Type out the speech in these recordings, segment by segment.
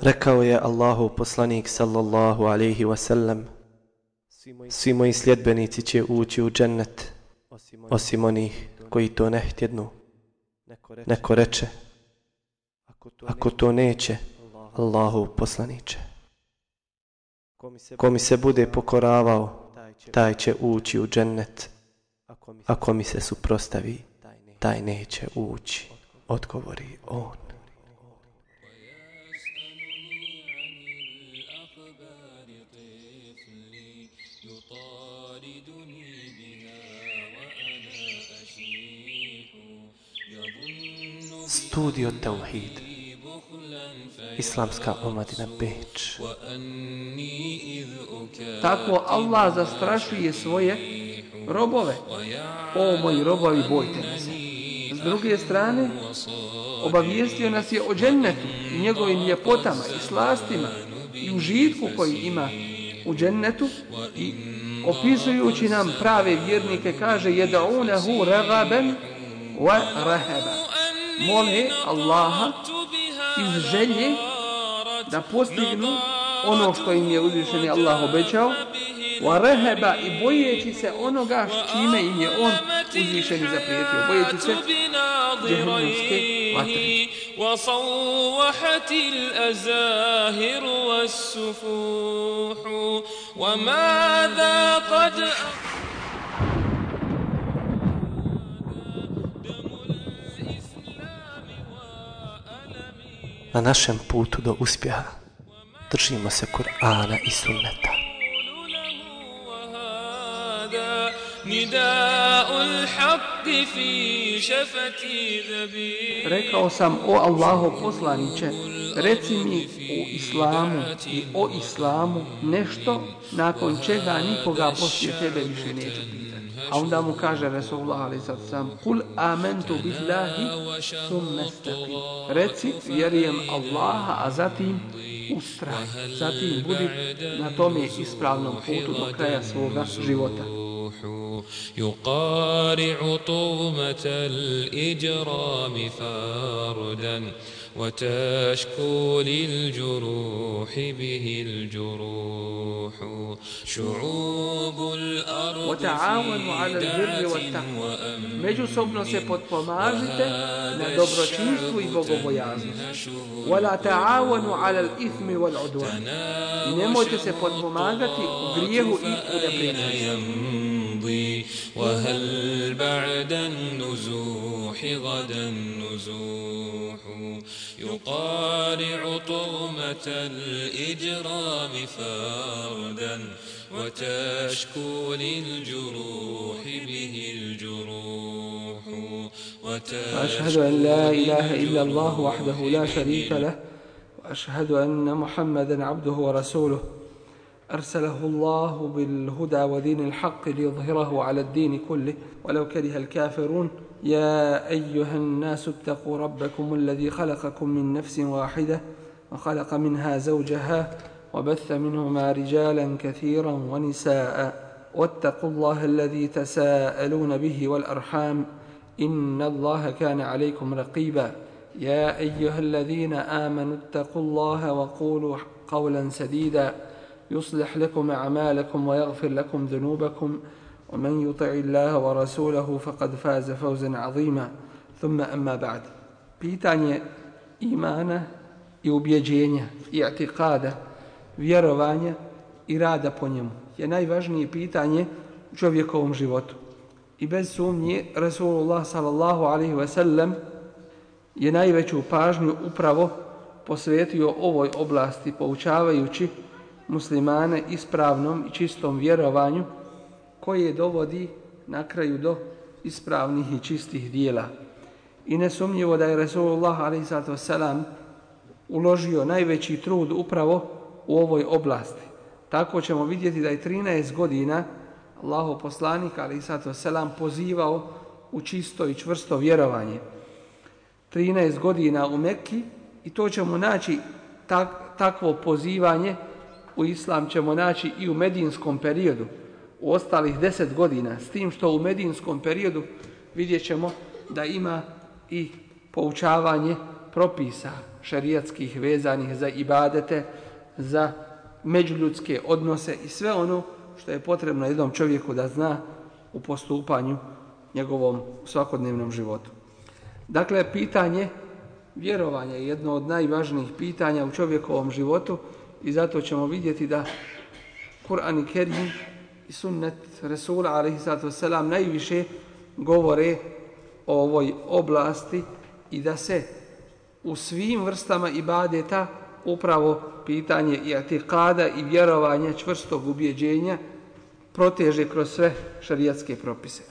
Rekao je Allahu poslanik sallallahu alaihi wasallam Svi moji sljedbenici će ući u džennet osim onih koji to ne htjednu. Neko reče Ako to neće Allahu poslaniće. Ko mi se bude pokoravao taj će ući u džennet. Ako mi se suprostavi taj neće ući Odgovori on Studio Tauhid Islamska omladina Beč Tako Allah zastrašuje svoje robove. O moji robovi, bojte se. S druge strane, obavijestio nas je o džennetu i njegovim ljepotama i slastima i užitku koji ima u džennetu i opisujući nam prave vjernike kaže jedaunehu ragaben wa rahaba mole Allaha iz želje da postignu ono što im je uzvišeni Allah obećao wa reheba i bojeći se onoga s čime im je on uzvišeni zaprijetio bojeći se džehennemske vatre وصوحت الأزاهر والسفوح وماذا قد na našem putu do uspjeha držimo se Kur'ana i sunneta. Rekao sam o Allaho poslaniće, reci mi o islamu i o islamu nešto nakon čega nikoga poslije tebe više neće biti. A onda mu kaže Resulullah sallam, Kul amentu billahi summe staqim. Reci, vjerujem Allaha, a zatim ustraj. Zatim budi na tome ispravnom putu do kraja svoga života. يقارع طغمة الإجرام فاردا وتشكو للجروح به الجروح. شعوب الأرض وتعاون على البر والتحمل ميجو صبنا سيبوت بمازت لدبر تشيسو يبوغو بياز ولا تعاون على الإثم والعدوان. نمو تسيبوت بمازت وغريه إيكو دبريتش وهل بعد النزوح غدا نزوح يقارع طغمة الإجرام فردا وتشكو للجروح به الجروح. وأشهد أن لا إله إلا الله وحده لا شريك له وأشهد أن محمدا عبده ورسوله. أرسله الله بالهدى ودين الحق ليظهره على الدين كله. ولو كره الكافرون يا أيها الناس اتقوا ربكم الذي خلقكم من نفس واحدة وخلق منها زوجها وبث منهما رجالا كثيرا ونساء. واتقوا الله الذي تساءلون به والأرحام. إن الله كان عليكم رقيبا. يا أيها الذين آمنوا اتقوا الله وقولوا قولا سديدا. يصلح لكم أعمالكم ويغفر لكم ذنوبكم ومن يطع الله ورسوله فقد فاز فوزا عظيما ثم أما بعد pitanje imana i ubjeđenja i atikada, vjerovanja i rada po njemu je najvažnije pitanje u čovjekovom životu. I bez sumnje Rasulullah sallallahu alaihi ve sellem je najveću pažnju upravo posvetio ovoj oblasti poučavajući muslimane ispravnom i čistom vjerovanju koje dovodi na kraju do ispravnih i čistih dijela. I nesumnjivo da je Resulullah a.s. uložio najveći trud upravo u ovoj oblasti. Tako ćemo vidjeti da je 13 godina Allaho poslanik a.s. pozivao u čisto i čvrsto vjerovanje. 13 godina u Mekki i to ćemo naći tak, takvo pozivanje u islam ćemo naći i u medinskom periodu u ostalih deset godina, s tim što u medinskom periodu vidjet ćemo da ima i poučavanje propisa šerijatskih vezanih za ibadete, za međuljudske odnose i sve ono što je potrebno jednom čovjeku da zna u postupanju njegovom svakodnevnom životu. Dakle, pitanje vjerovanja je jedno od najvažnijih pitanja u čovjekovom životu i zato ćemo vidjeti da Kur'an i Kerim i sunnet Resula a.s. najviše govore o ovoj oblasti i da se u svim vrstama ibadeta upravo pitanje i atikada i vjerovanja čvrstog ubjeđenja proteže kroz sve šarijatske propise.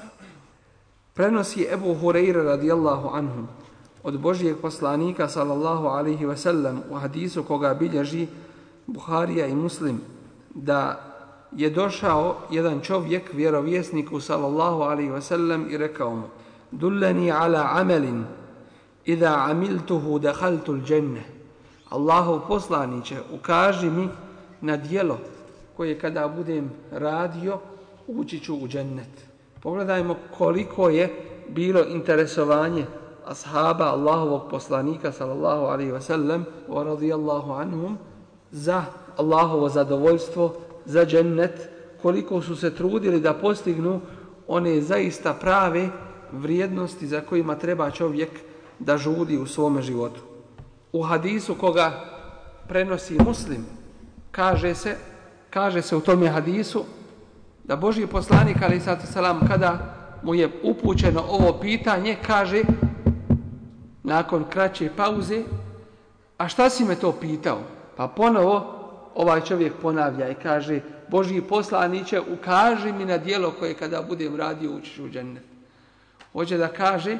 Prenosi Ebu Hureyre radijallahu anhum od Božijeg poslanika sallallahu alaihi ve sellem u hadisu koga bilježi Buharija i Muslim da je došao jedan čovjek vjerovjesniku sallallahu alaihi sellem i rekao mu Dulleni ala amelin Iza amiltuhu dehaltu l'đenne. Allahov poslaniće, ukaži mi na dijelo koje kada budem radio, ući ću u džennet. Pogledajmo koliko je bilo interesovanje ashaba Allahovog poslanika sallallahu alaihi wa sallam wa radijallahu anhum za Allahovo zadovoljstvo, za džennet, koliko su se trudili da postignu one zaista prave vrijednosti za kojima treba čovjek da žudi u svome životu. U hadisu koga prenosi muslim, kaže se, kaže se u tome hadisu da Božji poslanik ali salam kada mu je upućeno ovo pitanje kaže nakon kraće pauze a šta si me to pitao? Pa ponovo ovaj čovjek ponavlja i kaže Božji poslaniće ukaži mi na dijelo koje kada budem radio učiš u džennet. Hoće da kaže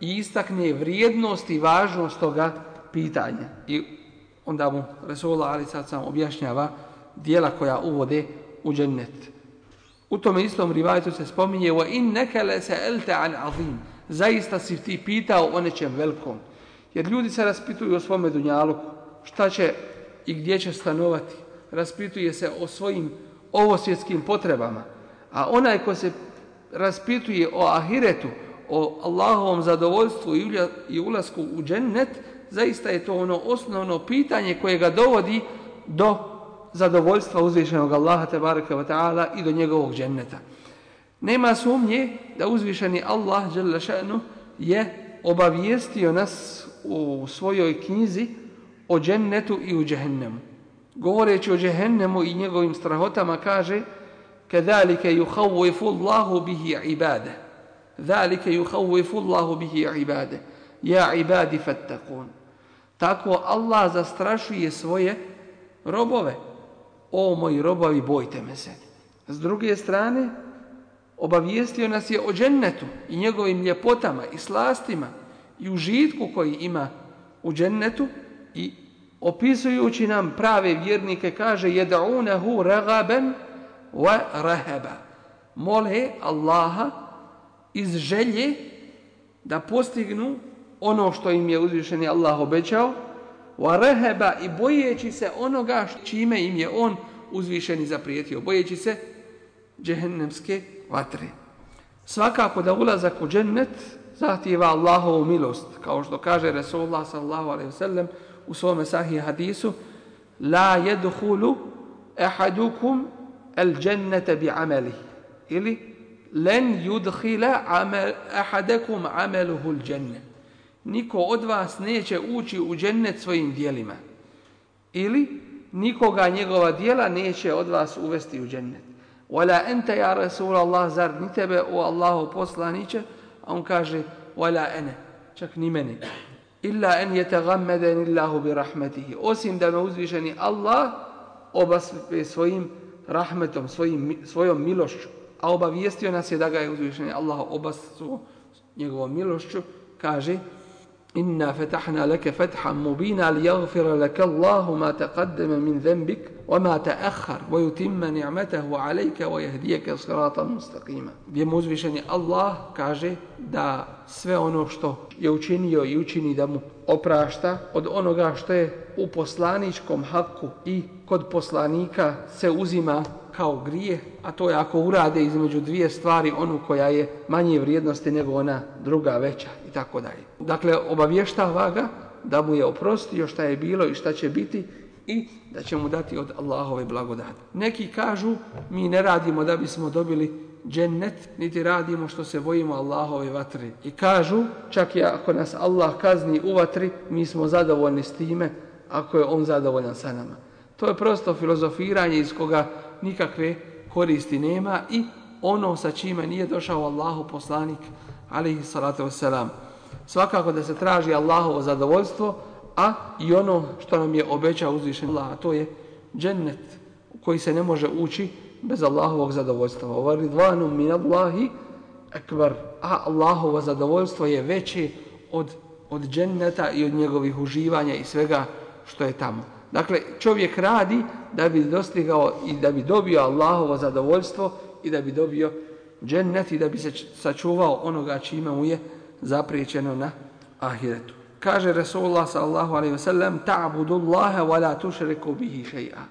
i istakne vrijednost i važnost toga pitanja. I onda mu Resula ali sad sam objašnjava dijela koja uvode u džennet. U tome istom rivajtu se spominje wa in nekele se elte an azim. Zaista si ti pitao o nečem velikom. Jer ljudi se raspituju o svome dunjaluku. Šta će i gdje će stanovati. Raspituje se o svojim ovosvjetskim potrebama. A onaj ko se raspituje o ahiretu, o Allahovom zadovoljstvu i ulasku u džennet, zaista je to ono osnovno pitanje koje ga dovodi do zadovoljstva uzvišenog Allaha tebareke ve taala i do njegovog dženneta. Nema sumnje da uzvišeni Allah je obavijestio nas u svojoj knjizi o džennetu i u džehennemu. Govoreći o džehennemu i njegovim strahotama kaže Kedalike yuhawifu Allahu bihi ibade. Zalike yuhawifu Allahu bihi ibade. Ja ibadi fattakun. Tako Allah zastrašuje svoje robove. O moji robovi, bojte me se. S druge strane, obavijestio nas je o džennetu i njegovim ljepotama i slastima i užitku koji ima u džennetu, i opisujući nam prave vjernike kaže jed'unahu ragaban wa rahaba mole Allaha iz želje da postignu ono što im je uzvišeni Allah obećao, wa reheba i bojeći se onoga čime im je on uzvišeni zaprijetio, bojeći se džehennemske vatre. Svakako da ulazak u džennet zahtjeva Allahovu milost, kao što kaže Resulullah sallallahu alaihi wasallam u svome sahih hadisu, la jedhulu ehadukum el džennete bi ameli. Ili len yudkhila amal ahadakum amaluhu al-janna. Niko od vas neće ući u džennet svojim djelima. Ili nikoga njegova djela neće od vas uvesti u džennet. Wala anta ya rasul Allah zar ni tebe o Allahu poslanice, a on kaže wala ana, čak ni mene. Illa an yataghammadani Allah bi rahmatihi. Osim da me uzvišeni Allah obaspe svojim rahmetom, svojim svojom milošću a obavijestio nas je da ga je uzvišen Allah obasu njegovom milošću, kaže Inna fetahna leke fethan mubina li jagfira leke Allahu ma taqaddeme min zembik wa ma ta'akhar wa yutimma ni'matahu alejke wa jehdijeke sratan mustaqima. Gdje mu Allah kaže da sve ono što je učinio i učini da mu oprašta od onoga što je u poslaničkom haku i kod poslanika se uzima kao grije, a to je ako urade između dvije stvari onu koja je manje vrijednosti nego ona druga veća i tako dalje. Dakle, obavještava ga da mu je oprostio šta je bilo i šta će biti i da će mu dati od Allahove blagodati. Neki kažu mi ne radimo da bismo dobili džennet, niti radimo što se bojimo Allahove vatri. I kažu, čak i ako nas Allah kazni u vatri, mi smo zadovoljni s time, ako je On zadovoljan sa nama. To je prosto filozofiranje iz koga nikakve koristi nema i ono sa čime nije došao Allahu poslanik, alihi salatu wasalam. Svakako da se traži Allahovo zadovoljstvo, a i ono što nam je obećao uzvišen Allah, to je džennet u koji se ne može ući bez Allahovog zadovoljstva. Ova ridvanu min Allahi akbar. A Allahovo zadovoljstvo je veće od, od dženneta i od njegovih uživanja i svega što je tamo. Dakle, čovjek radi da bi dostigao i da bi dobio Allahovo zadovoljstvo i da bi dobio džennet i da bi se sačuvao onoga čime mu je zapriječeno na ahiretu. Kaže Rasulullah sallallahu alaihi wa sallam ta'budu Allahe wa la tušriku bihi še'a.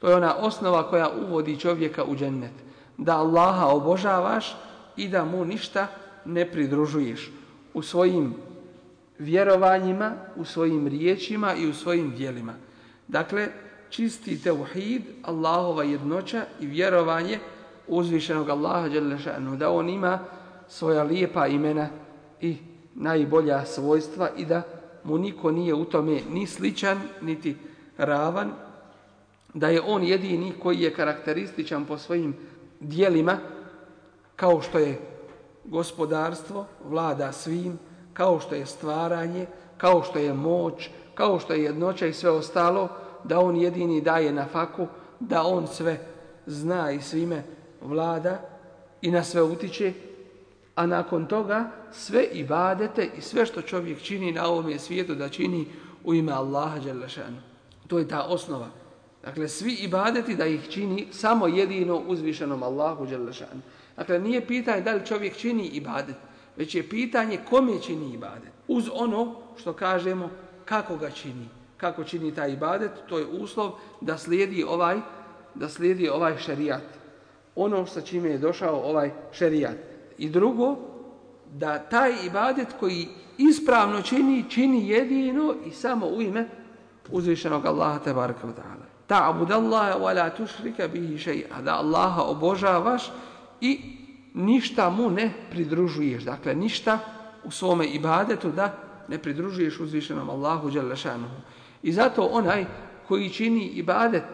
To je ona osnova koja uvodi čovjeka u džennet. Da Allaha obožavaš i da mu ništa ne pridružuješ u svojim vjerovanjima, u svojim riječima i u svojim dijelima. Dakle, čisti teuhid, Allahova jednoća i vjerovanje uzvišenog Allaha Đelešanu, da on ima svoja lijepa imena i najbolja svojstva i da mu niko nije u tome ni sličan, niti ravan, da je on jedini koji je karakterističan po svojim dijelima, kao što je gospodarstvo, vlada svim, kao što je stvaranje, kao što je moć, kao što je jednoća i sve ostalo, da on jedini daje na faku, da on sve zna i svime vlada i na sve utiče, a nakon toga sve ibadete i sve što čovjek čini na ovom svijetu da čini u ime Allaha Đelešanu. To je ta osnova. Dakle, svi ibadeti da ih čini samo jedino uzvišenom Allahu Đelešanu. Dakle, nije pitanje da li čovjek čini ibadet, već je pitanje kome čini ibadet. Uz ono što kažemo kako ga čini. Kako čini taj ibadet, to je uslov da slijedi ovaj, da slijedi ovaj šerijat. Ono sa čime je došao ovaj šerijat. I drugo, da taj ibadet koji ispravno čini, čini jedino i samo u ime uzvišenog Allaha tebareka wa ta'ala. Ta'bud Allaha wa la tushrika bihi shay'a. Da Allaha obožavaš i ništa mu ne pridružuješ. Dakle, ništa u svome ibadetu da ne pridružuješ uzvišenom Allahu Đalešanuhu. I zato onaj koji čini ibadet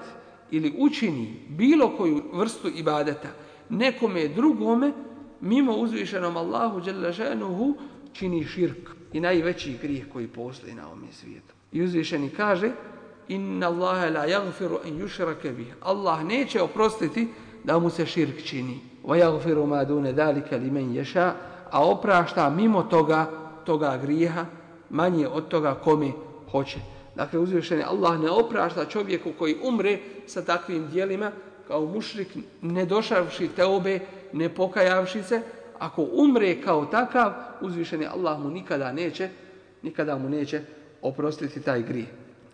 ili učini bilo koju vrstu ibadeta nekome drugome, mimo uzvišenom Allahu Đalešanuhu, čini širk i najveći grijeh koji postoji na ovom svijetu. I uzvišeni kaže, inna Allahe la jagfiru en yušrake bih. Allah neće oprostiti da mu se širk čini. Va jagfiru ma dune dalike li men a oprašta mimo toga, toga grijeha, manje od toga kome hoće. Dakle, uzvišeni Allah ne oprašta čovjeku koji umre sa takvim dijelima, kao mušrik, ne došavši teobe, ne pokajavši se, ako umre kao takav, uzvišeni Allah mu nikada neće, nikada mu neće oprostiti taj grijeh.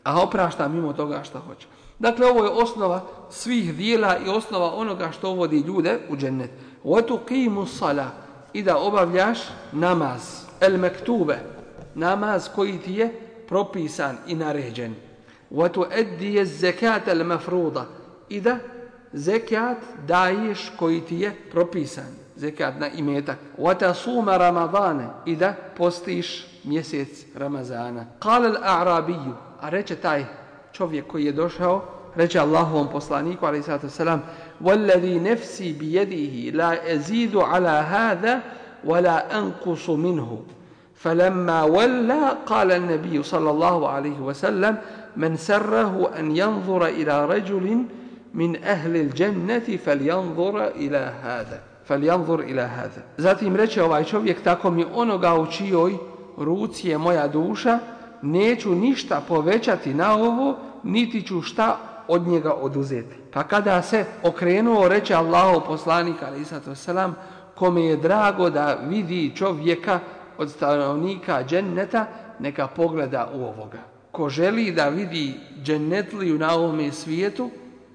A oprašta mimo toga što hoće. Dakle, ovo je osnova svih dijela i osnova onoga što vodi ljude u džennet. Qimu sala i da obavljaš namaz, el mektube, namaz koji ti je propisan i naređen. Otu eddije zekat el mafruda i da zekat daješ koji ti je propisan. Zekat na imetak. Otu suma ramadane i da postiš mjesec Ramazana. Kale al-a'rabiju, a reče taj čovjek koji je došao, reče Allahovom poslaniku, ali sallatu wasalam, وَالَّذِي نَفْسِي بِيَدِهِ لَا أَزِيدُ عَلَى هَذَا وَلَا أَنْقُصُ مِنْهُ فلما ولى قال النبي صلى الله عليه وسلم من سره أن ينظر إلى رجل من أهل الجنة فلينظر إلى هذا فلينظر إلى هذا Zatim reče ovaj čovjek tako mi onoga u čijoj ruci je moja duša neću ništa povećati na ovo niti ću šta od njega oduzeti. Pa kada se okrenuo reče Allahu poslanik ali selam kome je drago da vidi čovjeka od stanovnika dženneta, neka pogleda u ovoga. Ko želi da vidi džennetliju na ovome svijetu,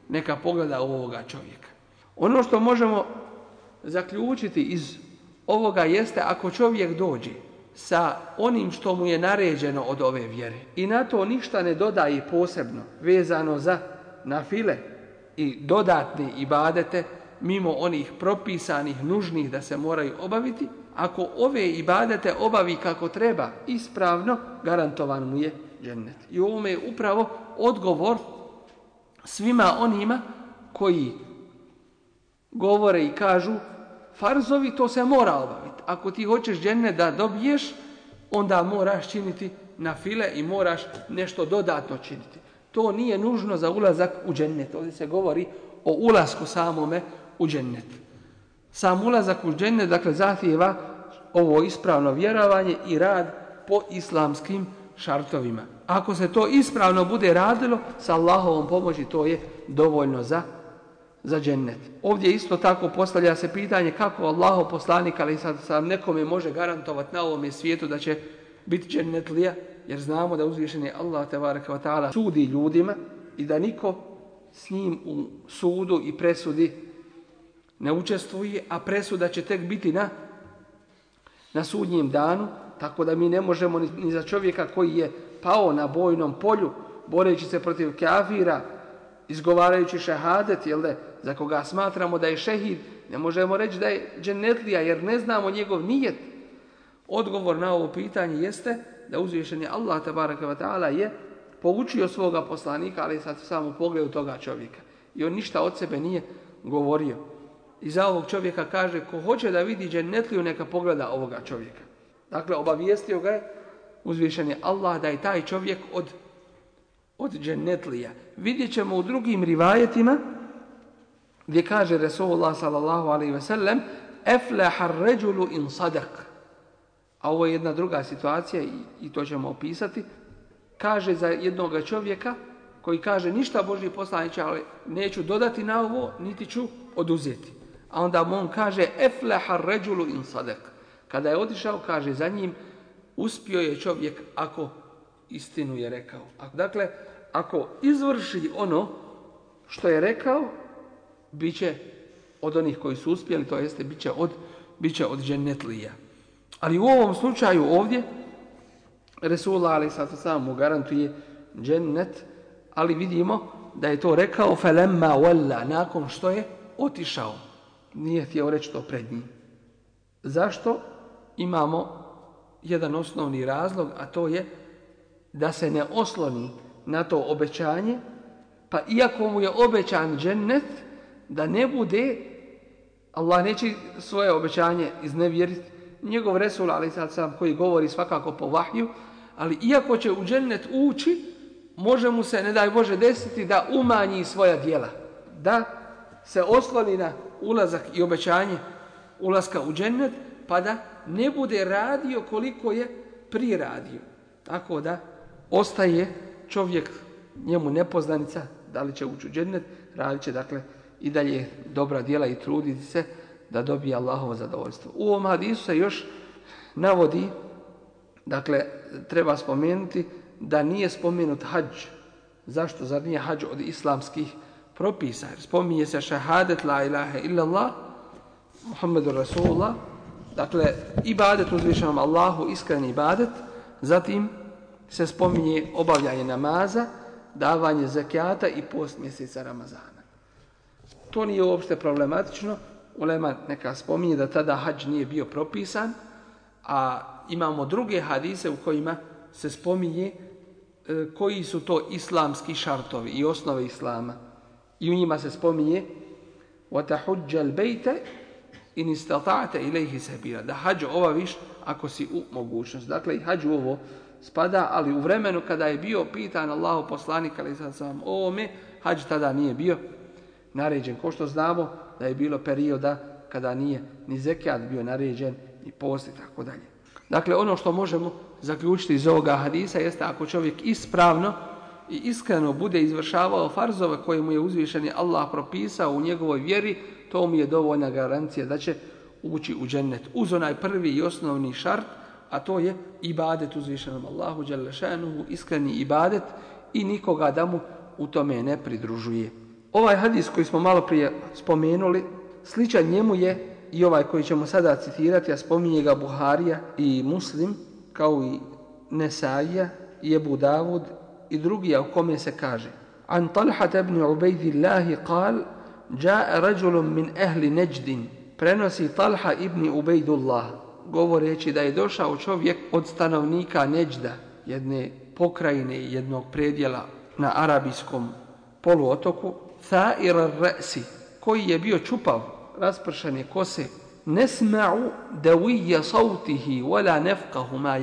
neka pogleda u ovoga čovjeka. Ono što možemo zaključiti iz ovoga jeste ako čovjek dođe sa onim što mu je naređeno od ove vjere. I na to ništa ne dodaje posebno vezano za nafile i dodatne ibadete mimo onih propisanih, nužnih da se moraju obaviti. Ako ove ibadete obavi kako treba, ispravno, garantovan mu je džennet. I u ovome je upravo odgovor svima onima koji govore i kažu farzovi to se mora obaviti. Ako ti hoćeš džene da dobiješ, onda moraš činiti na file i moraš nešto dodatno činiti. To nije nužno za ulazak u džennet. Ovdje se govori o ulasku samome u džennet. Sam ulazak u džennet, dakle, zahtjeva ovo ispravno vjerovanje i rad po islamskim šartovima. Ako se to ispravno bude radilo, sa Allahovom pomoći to je dovoljno za za džennet. Ovdje isto tako postavlja se pitanje kako Allaho poslanik, ali sad sam nekome može garantovati na ovome svijetu da će biti džennetlija, jer znamo da uzvišen je Allah ta'ala sudi ljudima i da niko s njim u sudu i presudi ne učestvuje, a presuda će tek biti na, na sudnjem danu, tako da mi ne možemo ni, ni za čovjeka koji je pao na bojnom polju, boreći se protiv kafira, izgovarajući šehadet, jel da, za koga smatramo da je šehid, ne možemo reći da je džennetlija, jer ne znamo njegov nijet. Odgovor na ovo pitanje jeste da uzvišen je Allah tabaraka ta'ala je poučio svoga poslanika, ali sad samo pogledu toga čovjeka. I on ništa od sebe nije govorio. I za ovog čovjeka kaže, ko hoće da vidi džennetliju, neka pogleda ovoga čovjeka. Dakle, obavijestio ga je uzvišen je Allah da je taj čovjek od od džennetlija. Vidjet ćemo u drugim rivajetima gdje kaže Resulullah sallallahu alaihi ve sellem eflehar ređulu in sadak. A ovo je jedna druga situacija i, i to ćemo opisati. Kaže za jednog čovjeka koji kaže ništa Božji poslaniće, ali neću dodati na ovo, niti ću oduzeti. A onda mu on kaže eflehar ređulu in sadak. Kada je otišao, kaže za njim uspio je čovjek ako istinu je rekao. Dakle, ako izvrši ono što je rekao, bit će od onih koji su uspjeli, to jeste, bit će od, bit će od džennetlija. Ali u ovom slučaju ovdje, Resulullah ali sad sam mu garantuje džennet, ali vidimo da je to rekao felemma walla, nakon što je otišao. Nije htio reći to pred njim. Zašto? Imamo jedan osnovni razlog, a to je da se ne osloni na to obećanje, pa iako mu je obećan džennet, da ne bude, Allah neće svoje obećanje iznevjeriti, njegov Resul, ali sad sam koji govori svakako po vahju, ali iako će u džennet ući, može mu se, ne daj Bože, desiti da umanji svoja dijela. Da se osloni na ulazak i obećanje ulaska u džennet, pa da ne bude radio koliko je priradio. Tako da ostaje čovjek njemu nepoznanica, da li će ući u džennet, radit će dakle i dalje dobra djela i truditi se da dobije Allahovo zadovoljstvo. U ovom hadisu se još navodi, dakle, treba spomenuti da nije spomenut hađ. Zašto? Zar nije hađ od islamskih propisa? Spominje se šahadet la ilaha illallah, Muhammedu Rasulullah, dakle, ibadet uzvišenom Allahu, iskreni ibadet, zatim se spominje obavljanje namaza, davanje zakijata i post mjeseca Ramazana. To nije uopšte problematično. Ulema neka spominje da tada hađ nije bio propisan, a imamo druge hadise u kojima se spominje e, koji su to islamski šartovi i osnove islama I u njima se spominje وَتَحُجَّ الْبَيْتَ in istata'ate ilaihi sabila. Da hađ obaviš ako si u mogućnost. Dakle, i hađ u ovo spada, ali u vremenu kada je bio pitan Allahu poslanik, ali sad sam ovome, hađ tada nije bio naređen. Ko što znamo da je bilo perioda kada nije ni zekijat bio naređen, ni post i tako dalje. Dakle, ono što možemo zaključiti iz ovoga hadisa jeste ako čovjek ispravno i iskreno bude izvršavao farzove koje mu je uzvišeni Allah propisao u njegovoj vjeri, to mu je dovoljna garancija da će ući u džennet. Uz onaj prvi i osnovni šart, a to je ibadet uzvišenom Allahu Đalešanuhu, iskreni ibadet i nikoga da mu u tome ne pridružuje. Ovaj hadis koji smo malo prije spomenuli, sličan njemu je i ovaj koji ćemo sada citirati, a spominje ga Buharija i Muslim, kao i Nesaija i Ebu Davud i drugi, a u kome se kaže An Talhat ibn Ubejdillahi kal Ja'a rajulun min ahli Nejdin prenosi Talha ibn Ubejdullah. Govoreći da je došao čovjek od stanovnika Neđda jedne pokrajine jednog predjela na arabijskom poluotoku Thair al-Ra'si koji je bio čupav raspršane kose nesma'u dawiyya sautihi wala nafqahu ma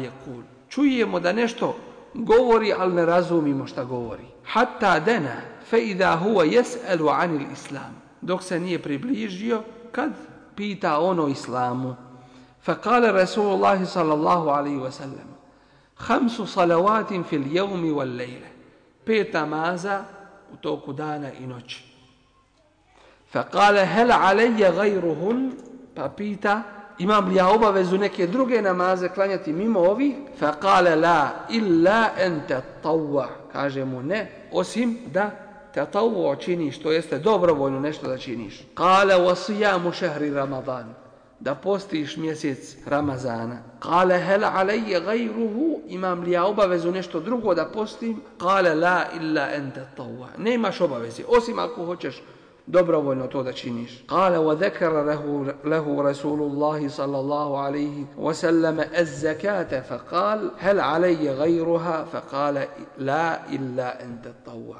čujemo da nešto govori, ali ne razumimo šta govori. Hatta dena, fe idha huwa jes'elu anil islam. Dok se nije približio, kad pita ono islamu. Fa kale Rasulullah sallallahu alaihi wa sallam. Hamsu salavatin fil jevmi wal lejle. Pet namaza u toku dana i noći. Fa kale hel alejje gajruhun. Pa pita, imam li ja obavezu neke druge namaze klanjati mimo ovih? Fa kale la illa ente tawwa. Kaže mu ne, osim da te tawwa činiš, to jeste dobrovoljno nešto da činiš. Kale wasijamu šehri ramadan. Da postiš mjesec Ramazana. Kale hel alejje gajruhu, imam li ja obavezu nešto drugo da postim? Kale la illa ente tawwa. Nemaš obavezi, osim ako hoćeš dobrovoljno to da činiš. Kale wa zekara lehu, lehu Rasulullahi sallallahu alaihi wa sallam az-zakata fa kal hel alejje gajruha fa kale la illa ente tawwa.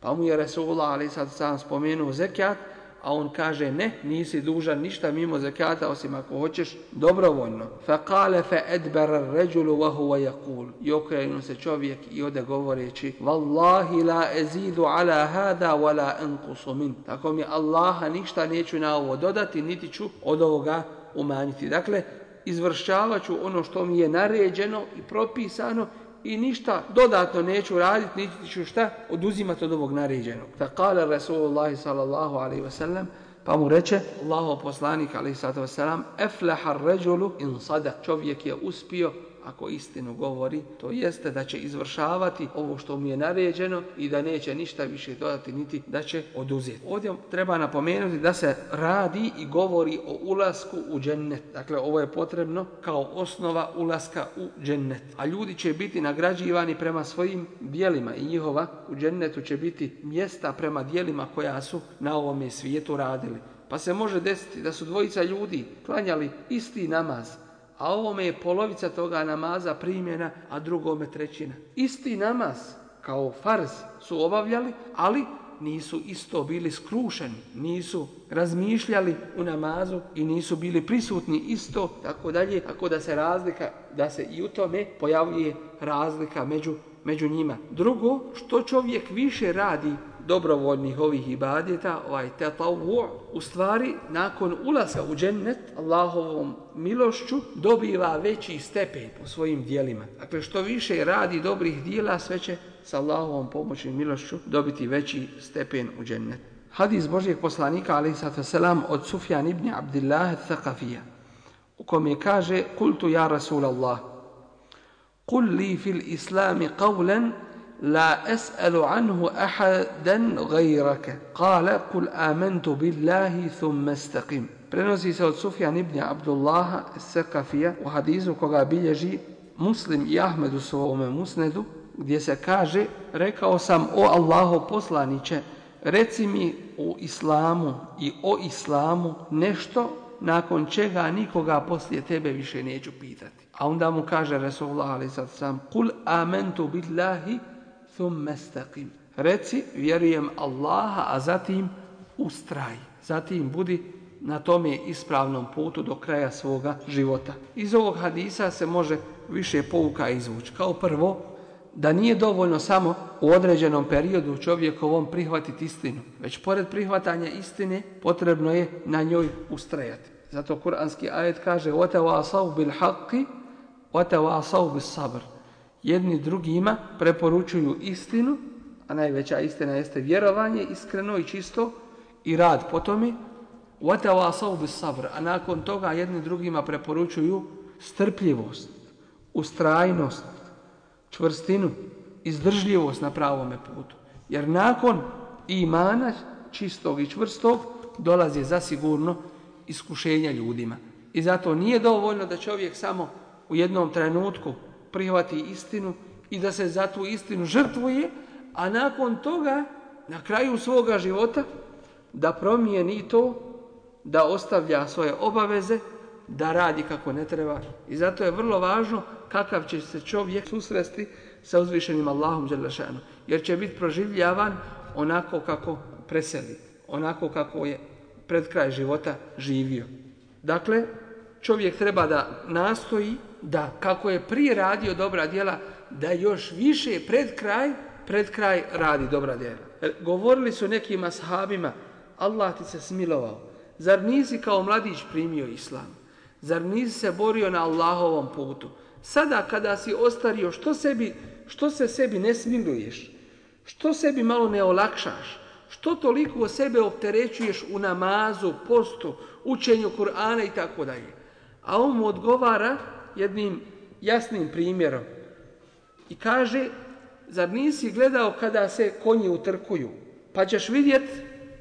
Pa mu je Rasulullah alaihi sallam spomenuo zekat, a on kaže ne, nisi dužan ništa mimo zakata osim ako hoćeš dobrovoljno. Fa kale fa adbara ar-rajulu wa huwa yaqul. I okrenu se čovjek i ode govoreći: "Wallahi la azidu ala hada wa la anqusu min." Tako mi Allaha ništa neću na ovo dodati, niti ću od ovoga umanjiti. Dakle, izvršavaću ono što mi je naređeno i propisano i ništa dodatno neću raditi, niti ću šta oduzimati od ovog naređenog. Fa kale Rasulullah sallallahu alaihi wa sallam, pa mu reče, Allaho poslanik alaihi sallatu wa sallam, eflaha ređulu in sadak. Čovjek je uspio ako istinu govori, to jeste da će izvršavati ovo što mu je naređeno i da neće ništa više dodati niti da će oduzeti. Ovdje treba napomenuti da se radi i govori o ulasku u džennet. Dakle, ovo je potrebno kao osnova ulaska u džennet. A ljudi će biti nagrađivani prema svojim dijelima i njihova u džennetu će biti mjesta prema dijelima koja su na ovome svijetu radili. Pa se može desiti da su dvojica ljudi klanjali isti namaz, a ovome je polovica toga namaza primjena, a drugome trećina. Isti namaz kao farz su obavljali, ali nisu isto bili skrušeni, nisu razmišljali u namazu i nisu bili prisutni isto, tako dalje, tako da se razlika, da se i u tome pojavljuje razlika među, među njima. Drugo, što čovjek više radi dobrovoljnih ovih ibadeta, ovaj tatavu, u stvari nakon ulaska u džennet Allahovom milošću dobiva veći stepen po svojim dijelima. Dakle, što više radi dobrih dijela, sve će sa Allahovom pomoći i milošću dobiti veći stepen u džennet. Hadis Božijeg poslanika, alaih salam, od Sufjan ibn Abdillah Thaqafija, u kome kaže, Kultu ja Rasulallah, Kul li fil islami qavlen لا أسأل عنه أحدا غيرك قال قل آمنت بالله ثم استقم prenosi se od Sufjan ibn Abdullaha Sekafija u hadisu koga bilježi Muslim i Ahmed u svome musnedu gdje se kaže rekao sam o Allaho poslaniće reci mi u islamu i o islamu nešto nakon čega nikoga poslije tebe više neću pitati. A onda mu kaže Resulullah alaihi sallam kul amentu billahi thumme stakim. Reci, vjerujem Allaha, a zatim ustraj. Zatim budi na tome ispravnom putu do kraja svoga života. Iz ovog hadisa se može više pouka izvući. Kao prvo, da nije dovoljno samo u određenom periodu čovjekovom prihvatiti istinu, već pored prihvatanja istine potrebno je na njoj ustrajati. Zato kuranski ajet kaže: "Wa tawassaw bil haqqi wa tawassaw bis sabr." Jedni drugima preporučuju istinu, a najveća istina jeste vjerovanje iskreno i čisto i rad po tome, a nakon toga jedni drugima preporučuju strpljivost, ustrajnost, čvrstinu, izdržljivost na pravome putu. Jer nakon imana čistog i čvrstog dolazi zasigurno iskušenja ljudima. I zato nije dovoljno da čovjek samo u jednom trenutku prihvati istinu i da se za tu istinu žrtvuje, a nakon toga, na kraju svoga života, da promijeni to, da ostavlja svoje obaveze, da radi kako ne treba. I zato je vrlo važno kakav će se čovjek susresti sa uzvišenim Allahom Đelešanu. Jer će biti proživljavan onako kako preseli, onako kako je pred kraj života živio. Dakle, čovjek treba da nastoji da kako je prije radio dobra djela, da još više pred kraj, pred kraj radi dobra djela. Govorili su nekim ashabima, Allah ti se smilovao. Zar nisi kao mladić primio islam? Zar nisi se borio na Allahovom putu? Sada kada si ostario, što, sebi, što se sebi ne smiluješ? Što sebi malo ne olakšaš? Što toliko o sebe opterećuješ u namazu, postu, učenju Kur'ana i tako dalje? A on mu odgovara jednim jasnim primjerom. I kaže, zar nisi gledao kada se konji utrkuju? Pa ćeš vidjeti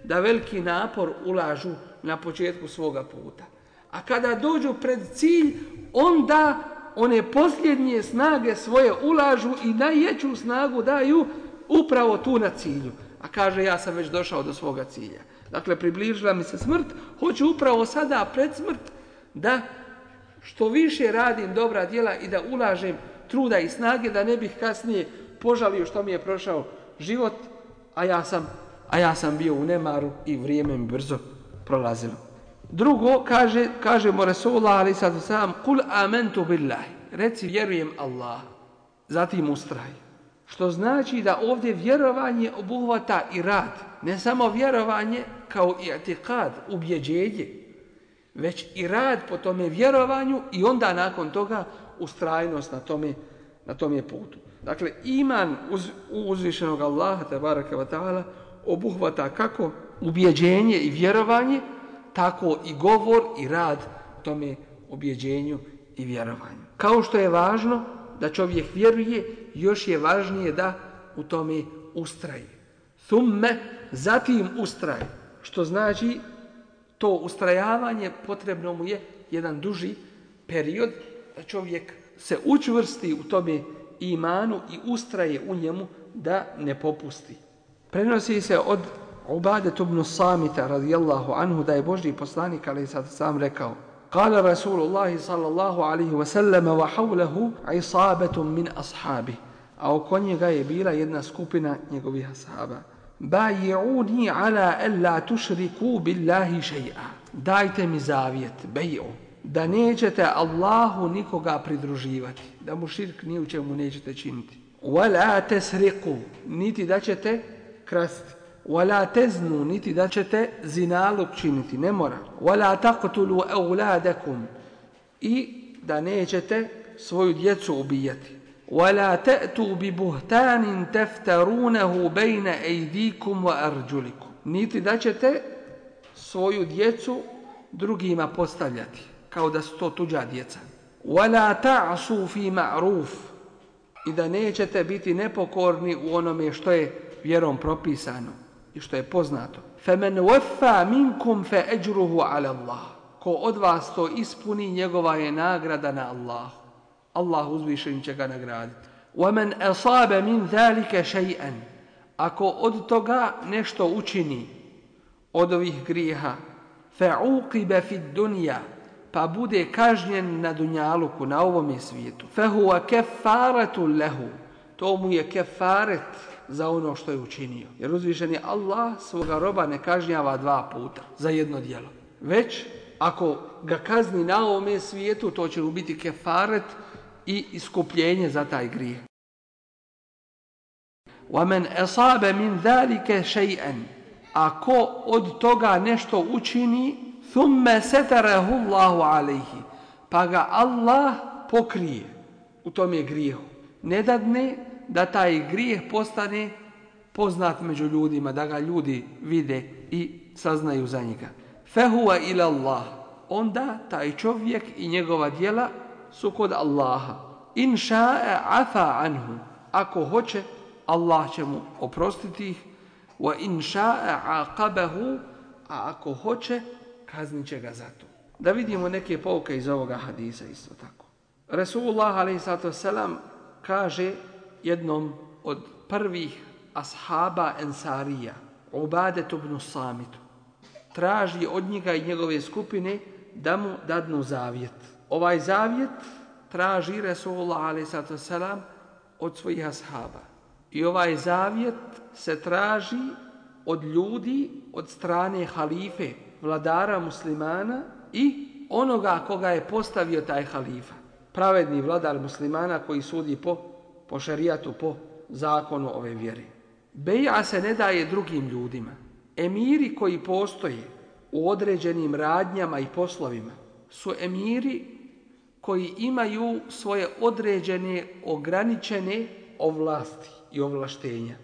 da veliki napor ulažu na početku svoga puta. A kada dođu pred cilj, onda one posljednje snage svoje ulažu i najjeću snagu daju upravo tu na cilju. A kaže, ja sam već došao do svoga cilja. Dakle, približila mi se smrt, hoću upravo sada pred smrt da što više radim dobra djela i da ulažem truda i snage da ne bih kasnije požalio što mi je prošao život, a ja sam, a ja sam bio u nemaru i vrijeme mi brzo prolazilo. Drugo, kaže, kažemo Resulullah ali sad sam, kul amentu billahi, reci vjerujem Allah, zatim ustraj. Što znači da ovdje vjerovanje obuhvata i rad, ne samo vjerovanje kao i atikad, ubjeđenje, već i rad po tome vjerovanju i onda nakon toga ustrajnost na tome, na tome putu. Dakle, iman uz, uzvišenog Allaha, tabaraka wa ta'ala, obuhvata kako ubjeđenje i vjerovanje, tako i govor i rad tome objeđenju i vjerovanju. Kao što je važno da čovjek vjeruje, još je važnije da u tome ustraje. Thumme, zatim ustraje. Što znači to ustrajavanje potrebno mu je jedan duži period da čovjek se učvrsti u tome imanu i ustraje u njemu da ne popusti. Prenosi se od Ubadet ibn Samita radijallahu anhu da je Božji poslanik ali sad sam rekao Kale Rasulullah sallallahu alaihi wa sallam wa hawlahu isabetum min ashabi a oko njega je bila jedna skupina njegovih ashaba Baji'uni ala alla tušriku billahi še'a Dajte mi zavjet, bej'u da nećete Allahu nikoga pridruživati, da mu širk ni u čemu nećete činiti. Wala tesriku, niti da ćete krasti. Wala teznu, niti da ćete zinalog činiti, ne mora. Wala taqtulu auladakum i da nećete svoju djecu ubijati. Bi buhtanin taftarunahu bayna aydikum wa arjulikum. Niti da ćete svoju djecu drugima postavljati, kao da su to tuđa djeca. Wala ta'su fi ma'ruf i da nećete biti nepokorni u onome što je vjerom propisano i što je poznato. Waffa minkum fa ajruhu ala Allah. Ko od vas to ispuni, njegova je nagrada na Allah. Allah uzvišen će ga nagraditi. ومن أصاب من ذلك شيئا ako od toga nešto učini od ovih grijeha fa'uqiba fi dunya pa bude kažnjen na dunjaluku na ovom svijetu fa huwa kafaratu lahu to mu je kefaret za ono što je učinio. Jer uzvišen je Allah svoga roba ne kažnjava dva puta za jedno dijelo. Već ako ga kazni na ovome svijetu, to će mu biti kefaret i iskupljenje za taj grijeh. وَمَنْ أَصَابَ مِنْ ذَلِكَ شَيْئًا Ako od toga nešto učini, ثُمَّ سَتَرَهُ اللَّهُ عَلَيْهِ Pa ga Allah pokrije u tom je grijehu. Ne dadne da taj grijeh postane poznat među ljudima, da ga ljudi vide i saznaju za njega. Fehuwa ila Allah. Onda taj čovjek i njegova djela su kod Allaha. In ša'e afa anhu. Ako hoće, Allah će mu oprostiti ih. Wa in ša'e aqabahu. A ako hoće, kaznit će ga za to. Da vidimo neke pouke iz ovoga hadisa isto tako. Resulullah a.s. kaže jednom od prvih ashaba Ensarija, Ubadetu ibn Samitu, traži od njega i njegove skupine da mu dadnu zavjet. Ovaj zavjet traži Resulullah a.s. od svojih ashaba. I ovaj zavjet se traži od ljudi, od strane halife, vladara muslimana i onoga koga je postavio taj halifa. Pravedni vladar muslimana koji sudi po, po šarijatu, po zakonu ove vjere. Beja se ne daje drugim ljudima. Emiri koji postoje u određenim radnjama i poslovima su emiri koji imaju svoje određene ograničene ovlasti i ovlaštenja.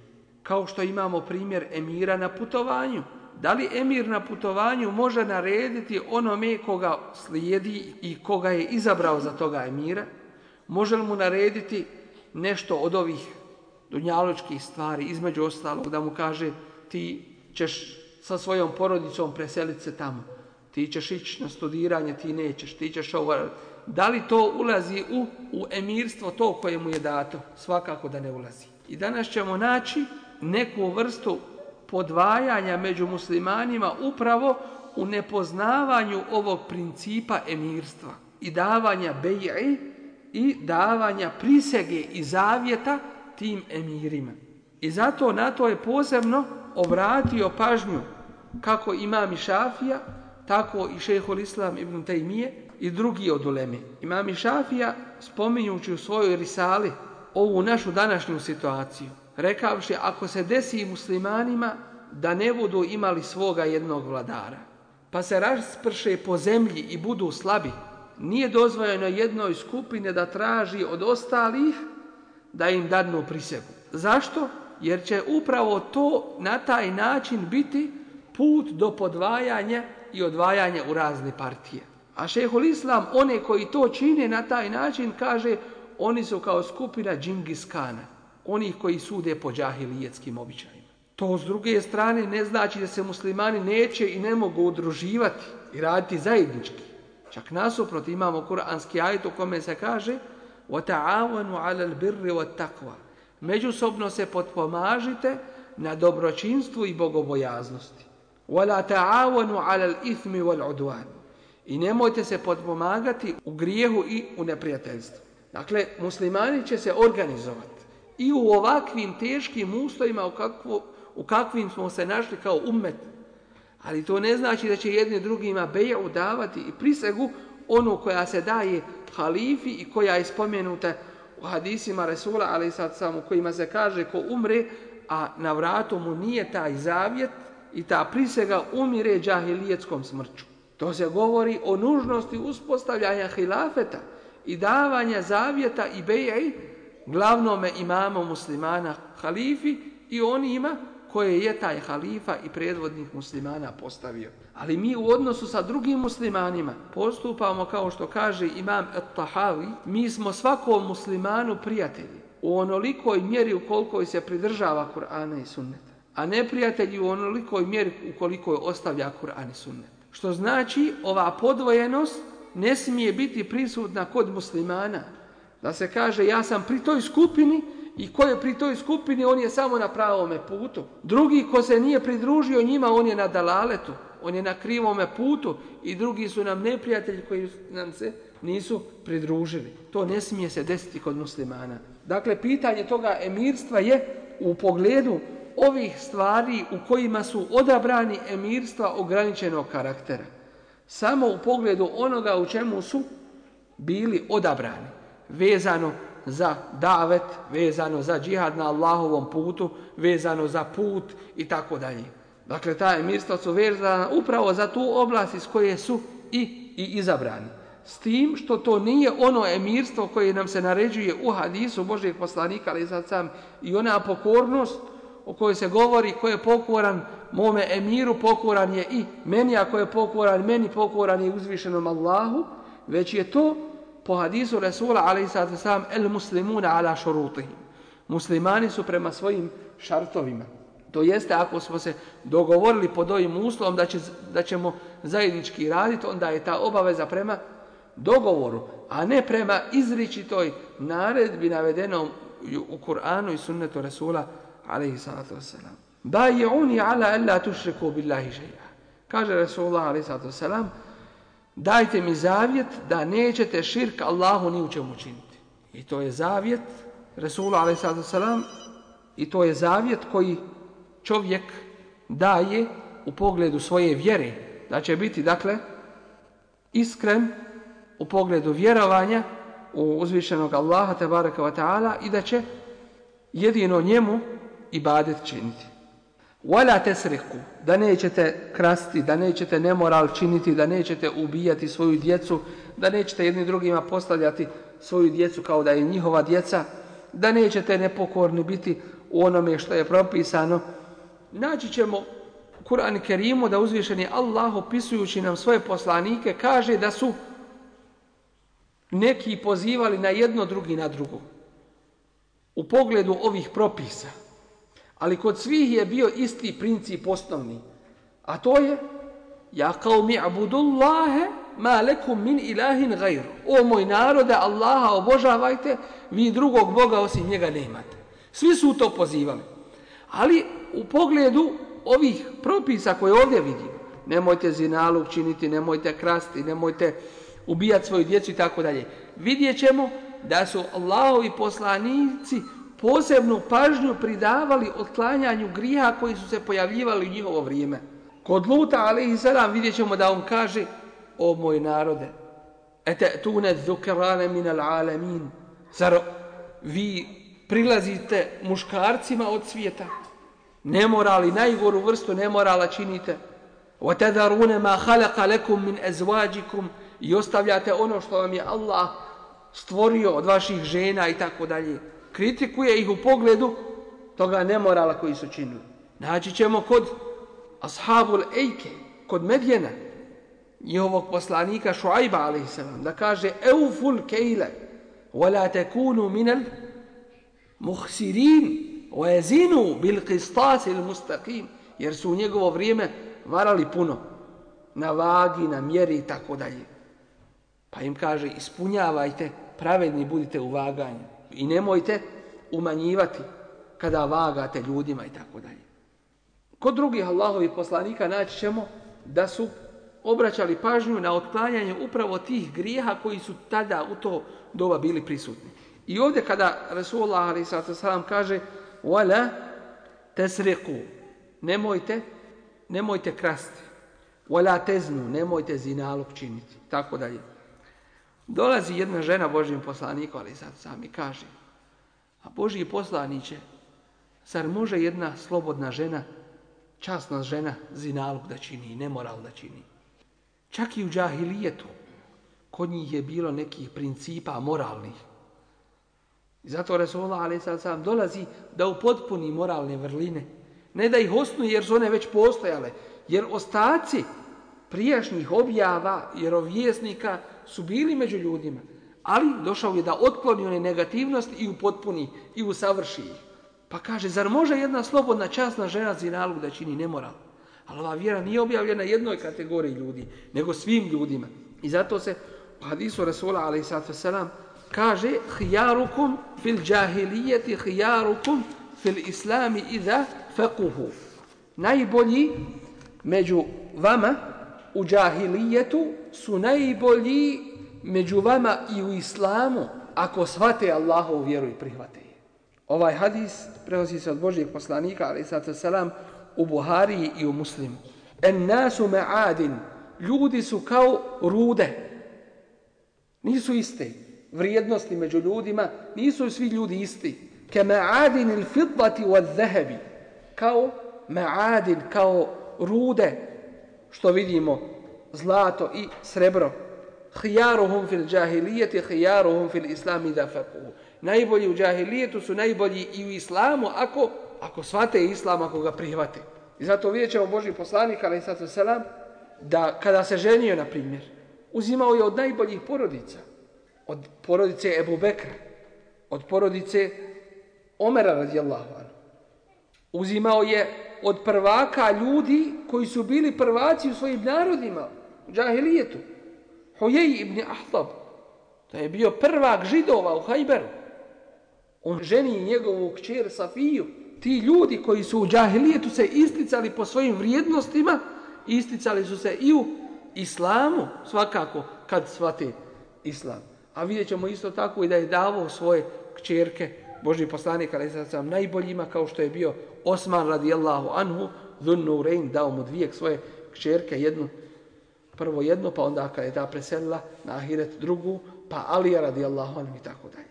Kao što imamo primjer emira na putovanju. Da li emir na putovanju može narediti onome koga slijedi i koga je izabrao za toga emira? Može li mu narediti nešto od ovih dunjaločkih stvari, između ostalog da mu kaže ti ćeš sa svojom porodicom preseliti se tamo, ti ćeš ići na studiranje, ti nećeš, ti ćeš ovo... Da li to ulazi u, u emirstvo to koje mu je dato? Svakako da ne ulazi. I danas ćemo naći neku vrstu podvajanja među muslimanima upravo u nepoznavanju ovog principa emirstva i davanja beji i davanja prisege i zavjeta tim emirima. I zato na to je posebno obratio pažnju kako imam i Šafija, tako i šehol Islam ibn Taymije i drugi od uleme. Imam i Šafija spominjući u svojoj risali ovu našu današnju situaciju, rekavši ako se desi muslimanima da ne budu imali svoga jednog vladara, pa se rasprše po zemlji i budu slabi, nije dozvoljeno jednoj skupine da traži od ostalih da im dadnu prisegu. Zašto? Jer će upravo to na taj način biti put do podvajanja i odvajanja u razne partije. A šehol Islam, one koji to čine na taj način, kaže oni su kao skupina Džingis Kana, onih koji sude po džahilijetskim običajima. To s druge strane ne znači da se muslimani neće i ne mogu udruživati i raditi zajednički. Čak nasuprot imamo kuranski ajet u kome se kaže وَتَعَوَنُوا عَلَى الْبِرِّ وَالتَّقْوَى Međusobno se potpomažite na dobročinstvu i bogobojaznosti. وَلَا تَعَوَنُوا عَلَى الْإِثْمِ وَالْعُدْوَانِ i nemojte se potpomagati u grijehu i u neprijateljstvu. Dakle, muslimani će se organizovati i u ovakvim teškim ustojima u, kakvo, u kakvim smo se našli kao umet. Ali to ne znači da će jedni drugima beju davati i prisegu onu koja se daje halifi i koja je spomenuta u hadisima Resula, ali sad samo kojima se kaže ko umre, a na vratu mu nije taj zavjet i ta prisega umire džahilijetskom smrću. To se govori o nužnosti uspostavljanja hilafeta i davanja zavjeta i beji glavnome imamo muslimana halifi i onima koje je taj halifa i predvodnik muslimana postavio. Ali mi u odnosu sa drugim muslimanima postupamo kao što kaže imam At-Tahavi, mi smo svakom muslimanu prijatelji u onolikoj mjeri u koliko se pridržava Kur'ana i sunneta, a ne prijatelji u onolikoj mjeri u koliko ostavlja Kur'an i sunnet. Što znači ova podvojenost ne smije biti prisutna kod muslimana. Da se kaže ja sam pri toj skupini i ko je pri toj skupini on je samo na pravome putu. Drugi ko se nije pridružio njima on je na dalaletu. On je na krivome putu i drugi su nam neprijatelji koji nam se nisu pridružili. To ne smije se desiti kod muslimana. Dakle, pitanje toga emirstva je u pogledu ovih stvari u kojima su odabrani emirstva ograničenog karaktera samo u pogledu onoga u čemu su bili odabrani, vezano za davet, vezano za džihad na Allahovom putu, vezano za put i tako dalje. Dakle, ta emirstva su vezana upravo za tu oblast iz koje su i, i izabrani. S tim što to nije ono emirstvo koje nam se naređuje u hadisu Božeg poslanika, ali sad sam i ona pokornost o kojoj se govori ko je pokoran mome emiru, pokoran je i meni, ako je pokoran meni, pokoran je uzvišenom Allahu, već je to po hadisu Resula a.s. el muslimuna ala šurutihim. Muslimani su prema svojim šartovima. To jeste ako smo se dogovorili pod ovim uslovom da, će, da ćemo zajednički raditi, onda je ta obaveza prema dogovoru, a ne prema izričitoj naredbi navedenom u Kur'anu i sunnetu Rasula alaihi salatu wasalam. Baji'uni ala alla tušriku billahi šeja. Kaže Rasulullah alaihi salatu wasalam, dajte mi zavjet da nećete širk Allahu ni u čemu činiti. I to je zavjet Rasulullah alaihi salatu wasalam i to je zavjet koji čovjek daje u pogledu svoje vjere. Da će biti, dakle, iskren u pogledu vjerovanja u uzvišenog Allaha tabaraka wa ta'ala i da će jedino njemu ibadet činiti. Wala tesriku, da nećete krasti, da nećete nemoral činiti, da nećete ubijati svoju djecu, da nećete jedni drugima postavljati svoju djecu kao da je njihova djeca, da nećete nepokorni biti u onome što je propisano. Naći ćemo Kur'an Kerimu da uzvišeni Allah opisujući nam svoje poslanike kaže da su neki pozivali na jedno, drugi na drugo. U pogledu ovih propisa. Ali kod svih je bio isti princip osnovni. A to je Ja kao mi abudullahe ma lekum min ilahin gajru. O moj narode, Allaha obožavajte, vi drugog Boga osim njega nemate. Svi su to pozivali. Ali u pogledu ovih propisa koje ovdje vidimo, nemojte zinalog činiti, nemojte krasti, nemojte ubijati svoju djecu i tako dalje. Vidjet ćemo da su Allahovi poslanici posebnu pažnju pridavali otklanjanju grija koji su se pojavljivali u njihovo vrijeme. Kod Luta, ali i sedam, vidjet ćemo da on kaže, o moj narode, ete tune zukerane min al alemin, zar vi prilazite muškarcima od svijeta, nemorali, najgoru vrstu nemorala činite, وَتَذَرُونَ مَا خَلَقَ لَكُمْ مِنْ أَزْوَاجِكُمْ i ostavljate ono što vam je Allah stvorio od vaših žena i tako dalje. Kritikuje ih u pogledu toga nemorala koji su činili. Naći ćemo kod Ashabul Ejke, kod Medjena, njihovog poslanika Šuajba, a.s. da kaže Euful kejle, wala tekunu minel muhsirin, وَيَزِنُوا بِالْقِسْطَاسِ الْمُسْتَقِيمِ Jer su u njegovo vrijeme varali puno. Na vagi, na mjeri i tako dalje. Pa im kaže, ispunjavajte, pravedni budite u vaganju. I nemojte umanjivati kada vagate ljudima i tako dalje. Kod drugih Allahovi poslanika naći ćemo da su obraćali pažnju na otklanjanje upravo tih grijeha koji su tada u to doba bili prisutni. I ovdje kada Resulullah a.s. kaže wala tesriku nemojte nemojte krasti wala teznu nemojte zinalog činiti tako dalje dolazi jedna žena Božijim poslanikom ali sad sami kaže a Božiji poslaniće zar može jedna slobodna žena časna žena zinalog da čini nemoral da čini čak i u džahilijetu kod njih je bilo nekih principa moralnih I zato Resulullah a.s. dolazi da upotpuni moralne vrline. Ne da ih osnuje jer su one već postojale. Jer ostaci prijašnjih objava vjerovjesnika su bili među ljudima. Ali došao je da otkloni one negativnosti i upotpuni i usavrši ih. Pa kaže, zar može jedna slobodna časna žena zinalog da čini nemoral? Ali ova vjera nije objavljena jednoj kategoriji ljudi, nego svim ljudima. I zato se u hadisu Rasula a.s kaže hijarukum fil džahilijeti hijarukum fil islami iza fekuhu. Najbolji među vama u džahilijetu su najbolji među vama i u islamu ako shvate Allahovu vjeru i prihvate je. Ovaj hadis prenosi se od Božijeg poslanika, ali sad salam, u Buhariji i u Muslimu. En nasu ma'adin, ljudi su kao rude. Nisu iste vrijednosti među ljudima, nisu svi ljudi isti. Ke ma'adin il fiddati wa zahebi. Kao ma'adin, kao rude, što vidimo, zlato i srebro. Hijaruhum fil džahilijeti, hijaruhum fil islami da fakuhu. Najbolji u džahilijetu su najbolji i u islamu, ako, ako svate islam, ako ga prihvate. I zato vidjet ćemo Boži poslanik, ali sad selam, da kada se ženio, na primjer, uzimao je od najboljih porodica od porodice Ebu Bekra, od porodice Omera radijallahu anhu. Uzimao je od prvaka ljudi koji su bili prvaci u svojim narodima, u džahilijetu. Hujej ibn Ahtab, to je bio prvak židova u Hajberu. On ženi njegovu kćer Safiju. Ti ljudi koji su u džahilijetu se isticali po svojim vrijednostima, isticali su se i u islamu, svakako, kad shvate islam. A vidjet ćemo isto tako i da je davao svoje kćerke, Boži poslanik, ali sam najboljima, kao što je bio Osman radijallahu anhu, Dhun Rein, dao mu dvije svoje kćerke, jednu, prvo jednu, pa onda kada je ta preselila na Ahiret drugu, pa Alija radijallahu anhu i tako dalje.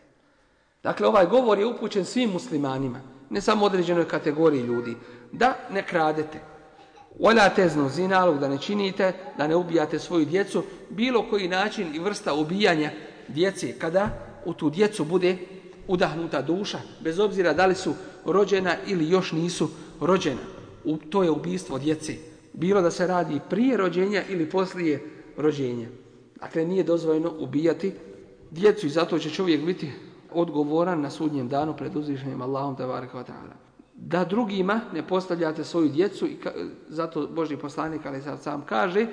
Dakle, ovaj govor je upućen svim muslimanima, ne samo određenoj kategoriji ljudi, da ne kradete. Ola tezno zinalog, da ne činite, da ne ubijate svoju djecu, bilo koji način i vrsta ubijanja djece, kada u tu djecu bude udahnuta duša, bez obzira da li su rođena ili još nisu rođena. U, to je ubijstvo djece. Bilo da se radi prije rođenja ili poslije rođenja. Dakle, nije dozvoljeno ubijati djecu i zato će čovjek biti odgovoran na sudnjem danu pred uzvišenjem Allahom tabaraka. Da drugima ne postavljate svoju djecu i ka, zato Boži poslanik ali sad sam kaže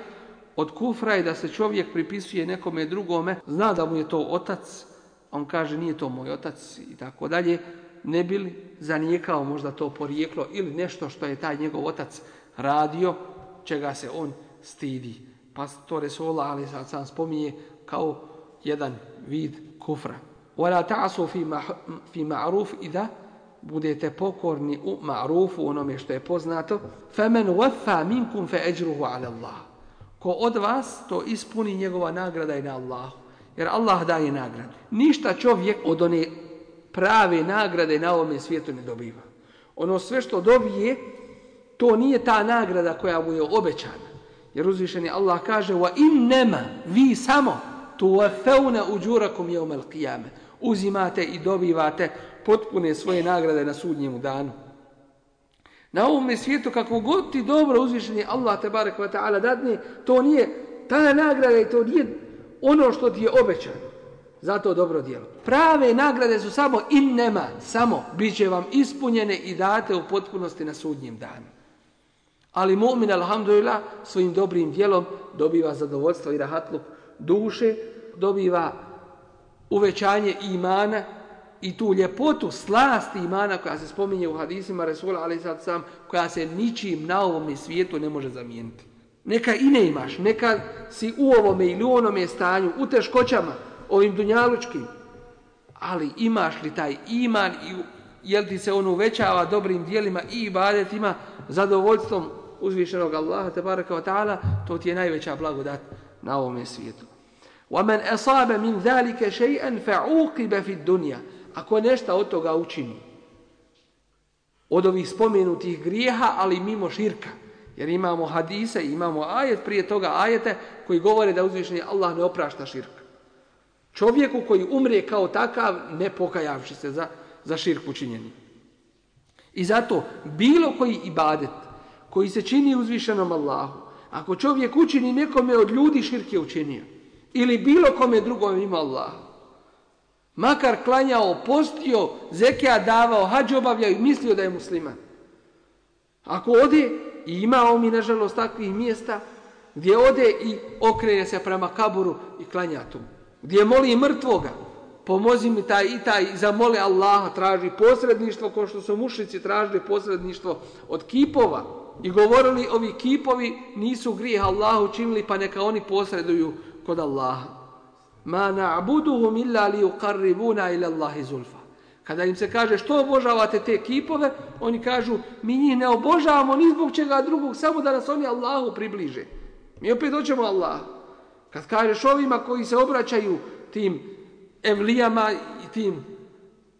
od kufra je da se čovjek pripisuje nekome drugome, zna da mu je to otac, on kaže nije to moj otac i tako dalje, ne bi li zanijekao možda to porijeklo ili nešto što je taj njegov otac radio, čega se on stidi. Pa to Resulullah ali sad sam spominje kao jedan vid kufra. Wala ta'asu fi, ma, fi ma'ruf i da budete pokorni u ma'rufu, onome što je poznato. Femen waffa minkum fe ala Allah. Ko od vas to ispuni njegova nagrada i na Allahu. Jer Allah daje nagradu. Ništa čovjek od one prave nagrade na ovome svijetu ne dobiva. Ono sve što dobije, to nije ta nagrada koja mu je obećana. Jer uzvišeni Allah kaže wa in nema, vi samo tu wafeuna uđurakum jeumel qiyame. Uzimate i dobivate potpune svoje nagrade na sudnjemu danu. Na ovome svijetu kako god ti dobro uzvišeni Allah te barek ta'ala dadne, to nije ta nagrada i to nije ono što ti je obećano. Zato dobro djelo. Prave nagrade su samo in nema, samo bit će vam ispunjene i date u potpunosti na sudnjem danu. Ali mu'min, alhamdulillah, svojim dobrim djelom dobiva zadovoljstvo i rahatluk duše, dobiva uvećanje imana i tu ljepotu, slast imana koja se spominje u hadisima Resula, ali sad sam, koja se ničim na ovom svijetu ne može zamijeniti. Neka i ne imaš, neka si u ovome ili u onome stanju, u teškoćama, ovim dunjalučkim, ali imaš li taj iman i jel ti se on uvećava dobrim dijelima i ibadetima, zadovoljstvom uzvišenog Allaha, te baraka wa ta'ala, to ti je najveća blagodat na ovome svijetu. وَمَنْ أَصَابَ مِنْ ذَلِكَ شَيْئًا فَعُوقِبَ فِي الدُّنْيَا Ako nešto od toga učini, od ovih spomenutih grijeha, ali mimo širka, jer imamo hadise, imamo ajet, prije toga ajete koji govore da uzvišenje Allah ne oprašta širka. Čovjeku koji umre kao takav, ne pokajavši se za, za širk učinjeni. I zato, bilo koji ibadet koji se čini uzvišenom Allahu, ako čovjek učini nekome od ljudi, širk je učinio. Ili bilo kome drugom ima Allah. Makar klanjao, postio, zekija davao, hađ obavljao i mislio da je musliman. Ako ode, i imao mi nažalost takvih mjesta, gdje ode i okreje se prema kaburu i klanja tu. Gdje moli mrtvoga, pomozi mi taj i taj, i zamoli Allaha, traži posredništvo, kao što su mušici tražili posredništvo od kipova. I govorili, ovi kipovi nisu grijeh Allahu činili, pa neka oni posreduju kod Allaha. Ma na'buduhum illa li uqarribuna ila Allahi zulfa. Kada im se kaže što obožavate te kipove, oni kažu mi njih ne obožavamo ni zbog čega drugog, samo da nas oni Allahu približe. Mi opet doćemo Allah. Kad kažeš ovima koji se obraćaju tim evlijama i tim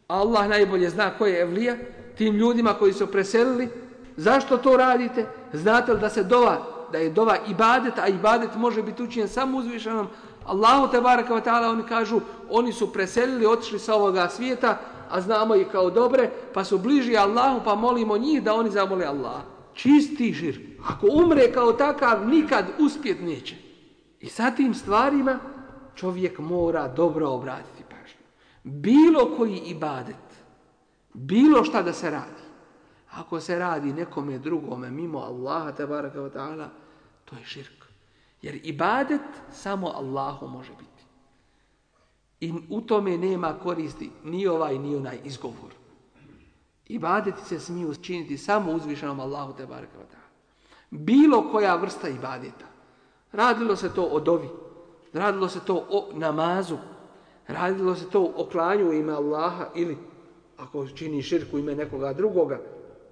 Allah najbolje zna ko je evlija, tim ljudima koji su preselili, zašto to radite? Znate li da se dova, da je dova ibadet, a ibadet može biti učinjen samo uzvišenom Allahu te baraka oni kažu, oni su preselili, otišli sa ovoga svijeta, a znamo ih kao dobre, pa su bliži Allahu, pa molimo njih da oni zamole Allah. Čisti žir. Ako umre kao takav, nikad uspjet neće. I sa tim stvarima čovjek mora dobro obratiti pažnju. Bilo koji ibadet, bilo šta da se radi, Ako se radi nekome drugome mimo Allaha tabaraka wa ta'ala, to je širk. Jer ibadet samo Allahu može biti. I u tome nema koristi ni ovaj ni onaj izgovor. Ibadeti se smiju činiti samo uzvišenom Allahu te Bilo koja vrsta ibadeta. Radilo se to o dovi, radilo se to o namazu, radilo se to o klanju ime Allaha ili ako čini širku ime nekoga drugoga,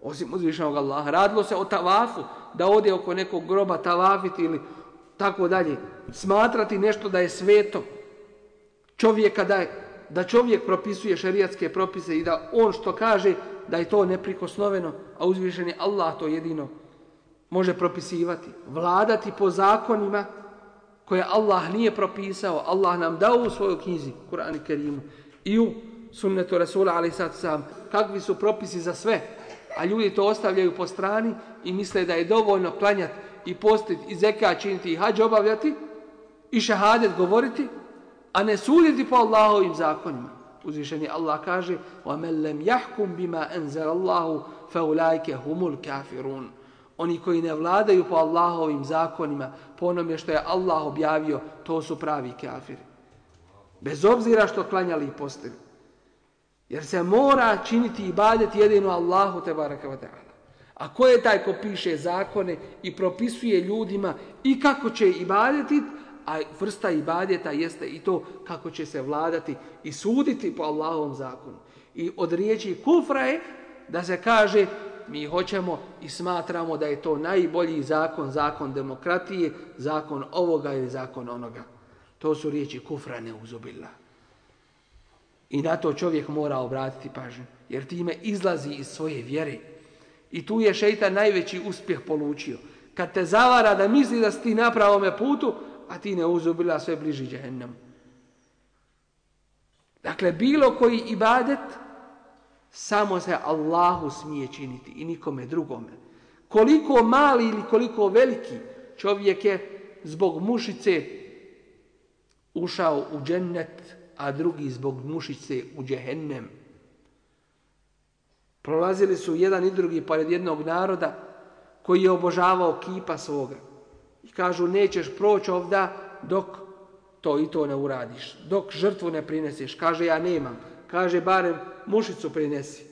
osim uzvišenog Allaha. Radilo se o tavafu, da ode oko nekog groba tavafiti ili tako dalje. Smatrati nešto da je sveto. Čovjeka da, da čovjek propisuje šerijatske propise i da on što kaže da je to neprikosnoveno, a uzvišeni Allah to jedino može propisivati. Vladati po zakonima koje Allah nije propisao, Allah nam dao u svojoj knjizi, Kur'an i Kerimu, i u sunnetu Rasula, ali sad sam, kakvi su propisi za sve, a ljudi to ostavljaju po strani i misle da je dovoljno klanjati i postiti i zeka činiti i hađ obavljati i šahadet govoriti, a ne suditi po Allahovim zakonima. Uzvišeni Allah kaže وَمَنْ لَمْ يَحْكُمْ بِمَا أَنْزَلَ اللَّهُ فَأُولَٰئِكَ هُمُ الْكَافِرُونَ Oni koji ne vladaju po Allahovim zakonima, po onome što je Allah objavio, to su pravi kafiri. Bez obzira što klanjali i postili. Jer se mora činiti i badeti jedino Allahu te baraka wa ta'ala. A ko je taj ko piše zakone i propisuje ljudima i kako će ibadeti, a vrsta ibadeta jeste i to kako će se vladati i suditi po Allahovom zakonu. I od riječi kufra je da se kaže mi hoćemo i smatramo da je to najbolji zakon, zakon demokratije, zakon ovoga ili zakon onoga. To su riječi kufra neuzubila. I na to čovjek mora obratiti pažnju, jer time izlazi iz svoje vjere. I tu je šeitan najveći uspjeh polučio. Kad te zavara da misli da si ti na pravome putu, a ti ne uzubila sve bliži džehennem. Dakle, bilo koji ibadet samo se Allahu smije činiti i nikome drugome. Koliko mali ili koliko veliki čovjek je zbog mušice ušao u džennet, a drugi zbog mušice u džehennem. Prolazili su jedan i drugi pored jednog naroda koji je obožavao kipa svoga. I kažu nećeš proći ovda dok to i to ne uradiš. Dok žrtvu ne prineseš. Kaže ja nemam. Kaže barem mušicu prinesi.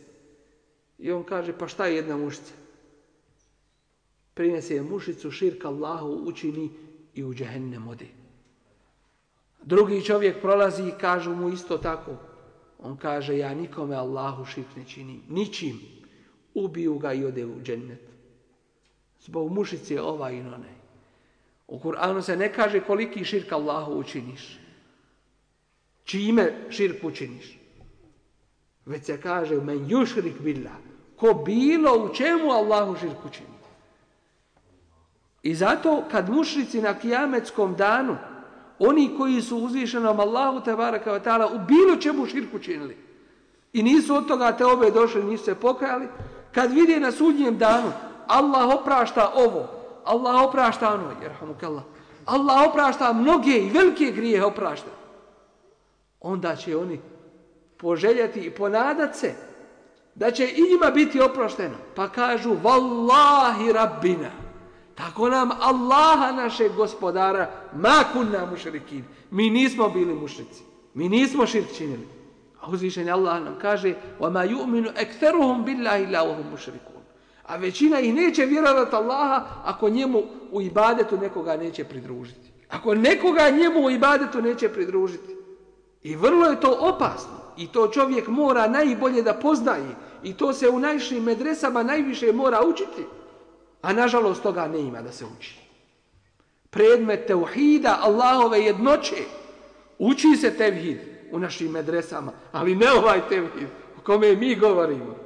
I on kaže pa šta je jedna mušica? Prinesi je mušicu, širka Allahu učini i u džehennem ode. Drugi čovjek prolazi i kažu mu isto tako. On kaže ja nikome Allahu širk ne činim. Ničim. Ubiju ga i ode u džennet. Zbog mušice ova i onaj. U Kur'anu se ne kaže koliki širk Allahu učiniš. Čime širk učiniš. Već se kaže men jušrik billah. Ko bilo u čemu Allahu širk učini. I zato kad mušrici na kijametskom danu, oni koji su uzvišenom Allahu te baraka ta'ala u bilo čemu širku činili i nisu od toga te obe došli, nisu se pokajali, kad vidi na sudnjem danu Allah oprašta ovo, Allah oprašta ono, jerhamukallah. Allah oprašta mnoge i velike grije oprašta. Onda će oni poželjeti i ponadat se da će i njima biti oprošteno. Pa kažu, Wallahi Rabbina, tako nam Allaha našeg gospodara, ma kunna mušrikin. Mi nismo bili mušrici. Mi nismo širk činili. A uzvišen Allah nam kaže, وَمَا يُؤْمِنُ اَكْثَرُهُمْ بِاللَّهِ لَا وَهُمْ مُشْرِكُونَ a većina ih neće vjerovati Allaha ako njemu u ibadetu nekoga neće pridružiti. Ako nekoga njemu u ibadetu neće pridružiti. I vrlo je to opasno. I to čovjek mora najbolje da poznaje. I to se u najšim medresama najviše mora učiti. A nažalost toga ne ima da se uči. Predmet teuhida Allahove jednoće. Uči se tevhid u našim medresama. Ali ne ovaj tevhid o kome mi govorimo.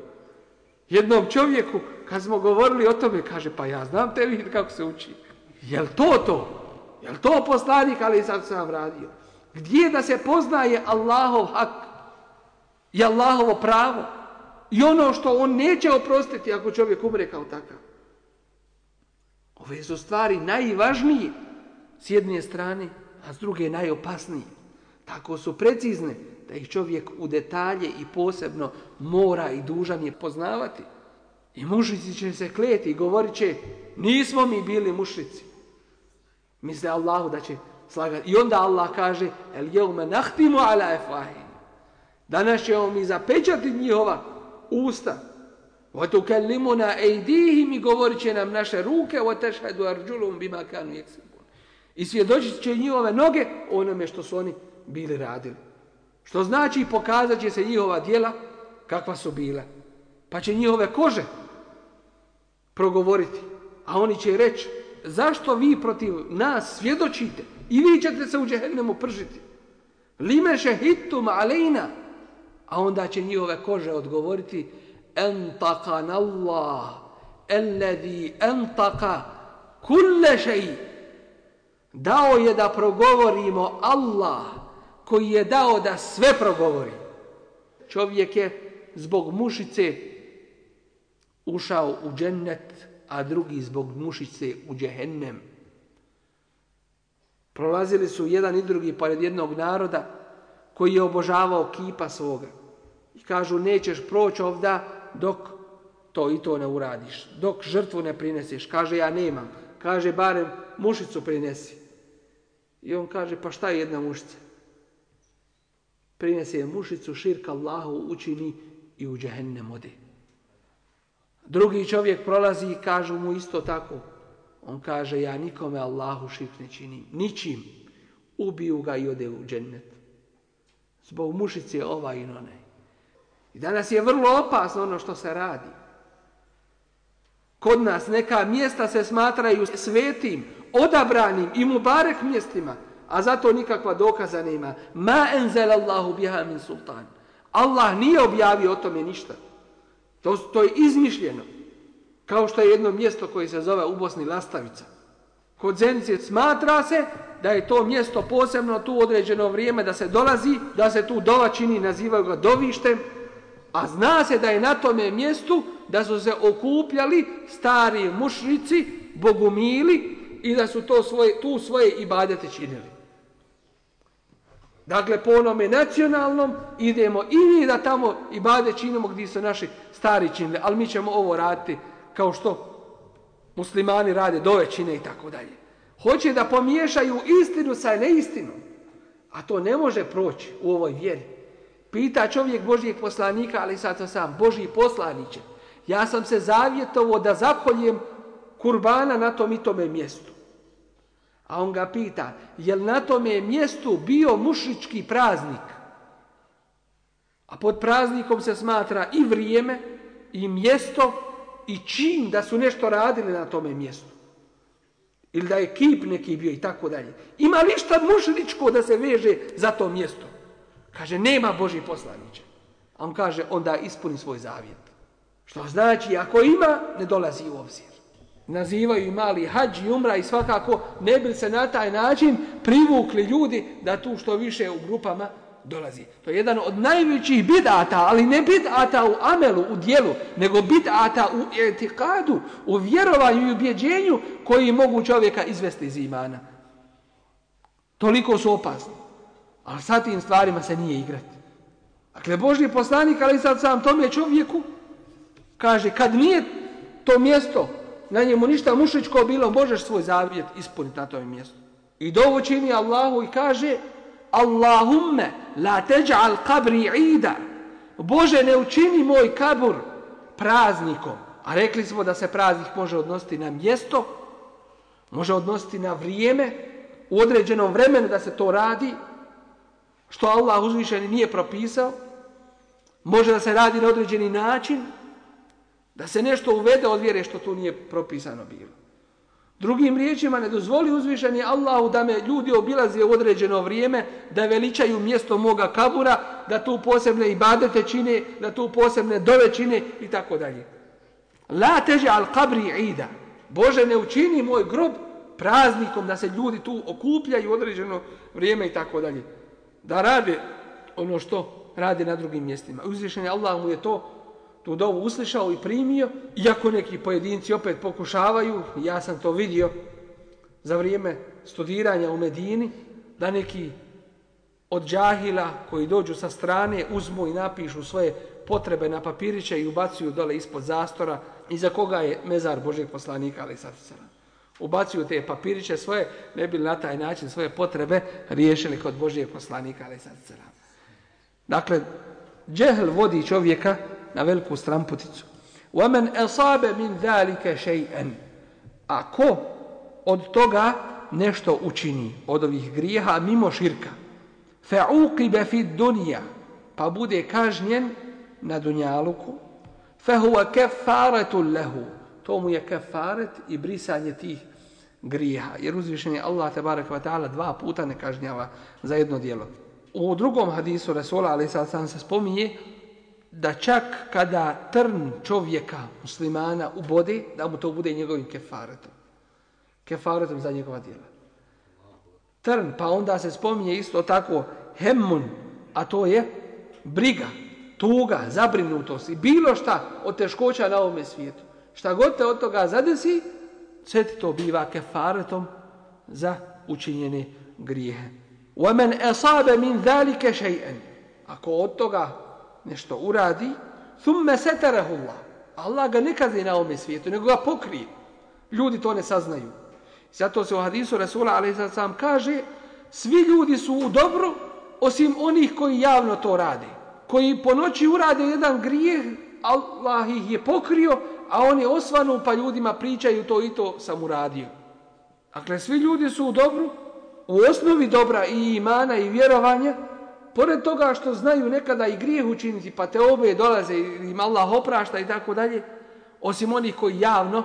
Jednom čovjeku kad smo govorili o tome, kaže, pa ja znam te vid kako se uči. Jel to to? Jel to poslanik, ali sad sam radio? Gdje da se poznaje Allahov hak i Allahovo pravo i ono što on neće oprostiti ako čovjek umre kao takav? Ove su stvari najvažnije s jedne strane, a s druge najopasnije. Tako su precizne da ih čovjek u detalje i posebno mora i dužan je poznavati. I mušici će se kleti i govorit će, nismo mi bili mušici. Misle Allahu da će slagati. I onda Allah kaže, el jeume nahtimu ala efahim. Danas ćemo mi zapečati njihova usta. وَتُكَلِّمُنَا اَيْدِيهِمْ i govorit će nam naše ruke وَتَشْهَدُ أَرْجُلُمْ بِمَا كَانُوا يَكْسِبُونَ I svjedočit će njihove noge onome što su oni bili radili. Što znači pokazat će se njihova djela kakva su bila. Pa će njihove kože progovoriti. A oni će reći, zašto vi protiv nas svjedočite? I vi ćete se u džehennemu pržiti. Lime šehittum alejna. A onda će njihove kože odgovoriti, entaka Allah, elladi entaka kulle šeji. Dao je da progovorimo Allah, koji je dao da sve progovori. Čovjek je zbog mušice ušao u džennet, a drugi zbog mušice u džehennem. Prolazili su jedan i drugi pored jednog naroda koji je obožavao kipa svoga. I kažu, nećeš proći ovda dok to i to ne uradiš. Dok žrtvu ne prineseš. Kaže, ja nemam. Kaže, barem mušicu prinesi. I on kaže, pa šta je jedna mušica? Prinese je mušicu, širka Allahu učini i u džehennem ode. Drugi čovjek prolazi i kažu mu isto tako. On kaže, ja nikome Allahu širk ne činim. Ničim. Ubiju ga i ode u džennet. Zbog mušice ova i onaj. I danas je vrlo opasno ono što se radi. Kod nas neka mjesta se smatraju svetim, odabranim i mubarek mjestima, a zato nikakva dokaza nema. Ma enzel Allahu biha min sultan. Allah nije objavio o tome ništa. To, to je izmišljeno. Kao što je jedno mjesto koje se zove u Bosni Lastavica. Kod Zenice smatra se da je to mjesto posebno tu određeno vrijeme da se dolazi, da se tu dova čini, nazivaju ga dovištem, a zna se da je na tome mjestu da su se okupljali stari mušnici, bogumili i da su to svoje, tu svoje ibadete činili. Dakle, po onome nacionalnom idemo i mi da tamo ibade činimo gdje su naši stari činili, ali mi ćemo ovo raditi kao što muslimani rade do većine i tako dalje. Hoće da pomiješaju istinu sa neistinom, a to ne može proći u ovoj vjeri. Pita čovjek Božijeg poslanika, ali sad to sam, Božiji poslaniće, ja sam se zavjetovo da zakoljem kurbana na tom i tome mjestu. A on ga pita, je li na tome mjestu bio mušički praznik? A pod praznikom se smatra i vrijeme, i mjesto, i čin da su nešto radili na tome mjestu. Ili da je kip neki bio i tako dalje. Ima li šta mušničko da se veže za to mjesto? Kaže, nema Boži poslaniće. A on kaže, onda ispuni svoj zavjet. Što znači, ako ima, ne dolazi u obzir nazivaju mali hađ i umra i svakako ne bi se na taj način privukli ljudi da tu što više u grupama dolazi. To je jedan od najvećih bidata, ali ne bidata u amelu, u dijelu, nego bidata u etikadu, u vjerovanju i ubjeđenju koji mogu čovjeka izvesti iz imana. Toliko su opasni. Ali sa tim stvarima se nije igrati. Dakle, Božji poslanik, ali sad sam tome čovjeku, kaže, kad nije to mjesto na njemu ništa mušičko bilo, možeš svoj zavjet ispuniti na tom mjestu. I dovo čini Allahu i kaže Allahumme la teđa'al kabri ida. Bože ne učini moj kabur praznikom. A rekli smo da se praznik može odnositi na mjesto, može odnositi na vrijeme, u određenom vremenu da se to radi, što Allah uzvišeni nije propisao. Može da se radi na određeni način, Da se nešto uvede od vjere što tu nije propisano bilo. Drugim riječima ne dozvoli uzvišeni Allahu da me ljudi obilaze u određeno vrijeme, da veličaju mjesto moga kabura, da tu posebne ibadete čine, da tu posebne dove čine i tako dalje. La teže al kabri ida. Bože ne učini moj grob praznikom da se ljudi tu okupljaju u određeno vrijeme i tako dalje. Da rade ono što rade na drugim mjestima. Uzvišeni Allah mu je to tu dovu uslišao i primio, iako neki pojedinci opet pokušavaju, ja sam to vidio za vrijeme studiranja u Medini, da neki od džahila koji dođu sa strane uzmu i napišu svoje potrebe na papiriće i ubacuju dole ispod zastora iza koga je mezar Božeg poslanika, ali sad Ubacuju te papiriće svoje, ne bi na taj način svoje potrebe riješili kod Božijeg poslanika, ali sad Dakle, džehl vodi čovjeka na veliku stramputicu. وَمَنْ أَصَابَ مِنْ ذَلِكَ شَيْئًا Ako od toga nešto učini, od ovih grijeha, mimo širka, فَعُوقِبَ فِي الدُّنْيَا Pa bude kažnjen na dunjaluku, فَهُوَ كَفَّارَةٌ لَهُ To mu je kefaret i brisanje tih grijeha. Jer uzvišen je Allah tabarak wa ta'ala dva puta ne kažnjava za jedno djelo. U drugom hadisu Rasula ali sad sam se spominje da čak kada trn čovjeka, muslimana, ubode, da mu to bude njegovim kefaretom. Kefaretom za njegova djela. Trn, pa onda se spominje isto tako hemmun, a to je briga, tuga, zabrinutost i bilo šta od teškoća na ovome svijetu. Šta god te od toga zadesi, sve ti to biva kefaretom za učinjene grijehe. وَمَنْ أَصَابَ مِنْ ذَلِكَ شَيْئًا Ako od toga nešto uradi, thumme setarahu Allah. Ga ne kazni na ovome svijetu, nego ga pokrije. Ljudi to ne saznaju. Zato se u hadisu Rasula sam kaže svi ljudi su u dobru osim onih koji javno to rade. Koji po noći urade jedan grijeh, Allah ih je pokrio, a oni osvanu pa ljudima pričaju to i to sam uradio. Dakle, svi ljudi su u dobru, u osnovi dobra i imana i vjerovanja, pored toga što znaju nekada i grijeh učiniti, pa te obe dolaze i im Allah oprašta i tako dalje, osim onih koji javno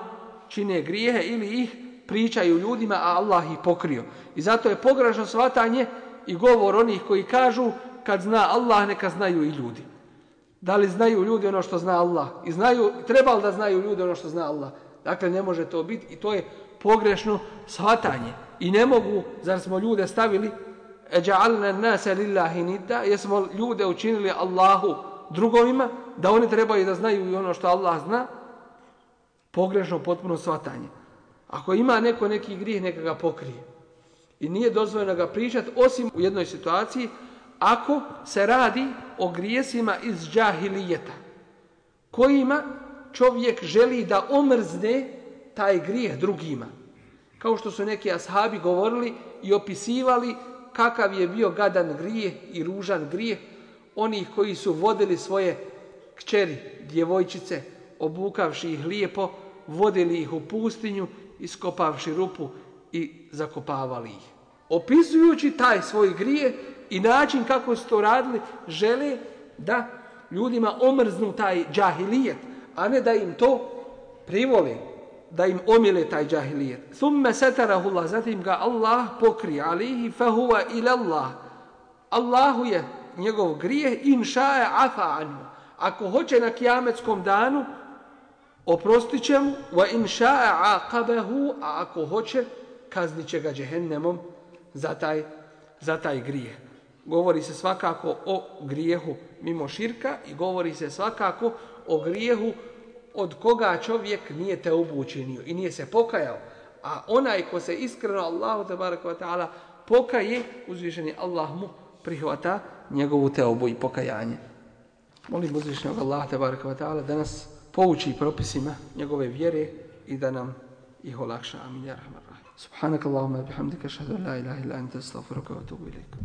čine grijehe ili ih pričaju ljudima, a Allah ih pokrio. I zato je pogrešno svatanje i govor onih koji kažu kad zna Allah, neka znaju i ljudi. Da li znaju ljudi ono što zna Allah? I znaju, treba li da znaju ljudi ono što zna Allah? Dakle, ne može to biti i to je pogrešno shvatanje. I ne mogu, zar smo ljude stavili eđa'alna nase lillahi nida, jesmo ljude učinili Allahu drugovima, da oni trebaju da znaju i ono što Allah zna, pogrešno potpuno shvatanje. Ako ima neko neki grijeh, neka ga pokrije. I nije dozvoljeno ga pričati, osim u jednoj situaciji, ako se radi o grijesima iz džahilijeta, kojima čovjek želi da omrzne taj grijeh drugima. Kao što su neki ashabi govorili i opisivali kakav je bio gadan grijeh i ružan grijeh onih koji su vodili svoje kćeri, djevojčice, obukavši ih lijepo, vodili ih u pustinju, iskopavši rupu i zakopavali ih. Opisujući taj svoj grije i način kako su to radili, žele da ljudima omrznu taj džahilijet, a ne da im to privoli, da im omile taj džahilijet. Thumme setarahu Allah, zatim ga Allah pokri, alihi fahuva ilallah. Allahu je njegov grijeh, inšaje afa anhu. Ako hoće na kijametskom danu, oprostit će mu, wa inšaje aqabehu, a ako hoće, kaznit će ga džehennemom za taj, za taj grijeh. Govori se svakako o grijehu mimo širka i govori se svakako o grijehu od koga čovjek nije te obučinio i nije se pokajao. A onaj ko se iskreno Allahu ta'ala pokaje, uzvišeni Allah mu prihvata njegovu teobu i pokajanje. Molim uzvišenog Allah ta'ala da nas pouči propisima njegove vjere i da nam ih olakša. Amin. Subhanak Allahumma bihamdika šahadu la ilaha illa anta astaghfiruka wa atubu ilaik.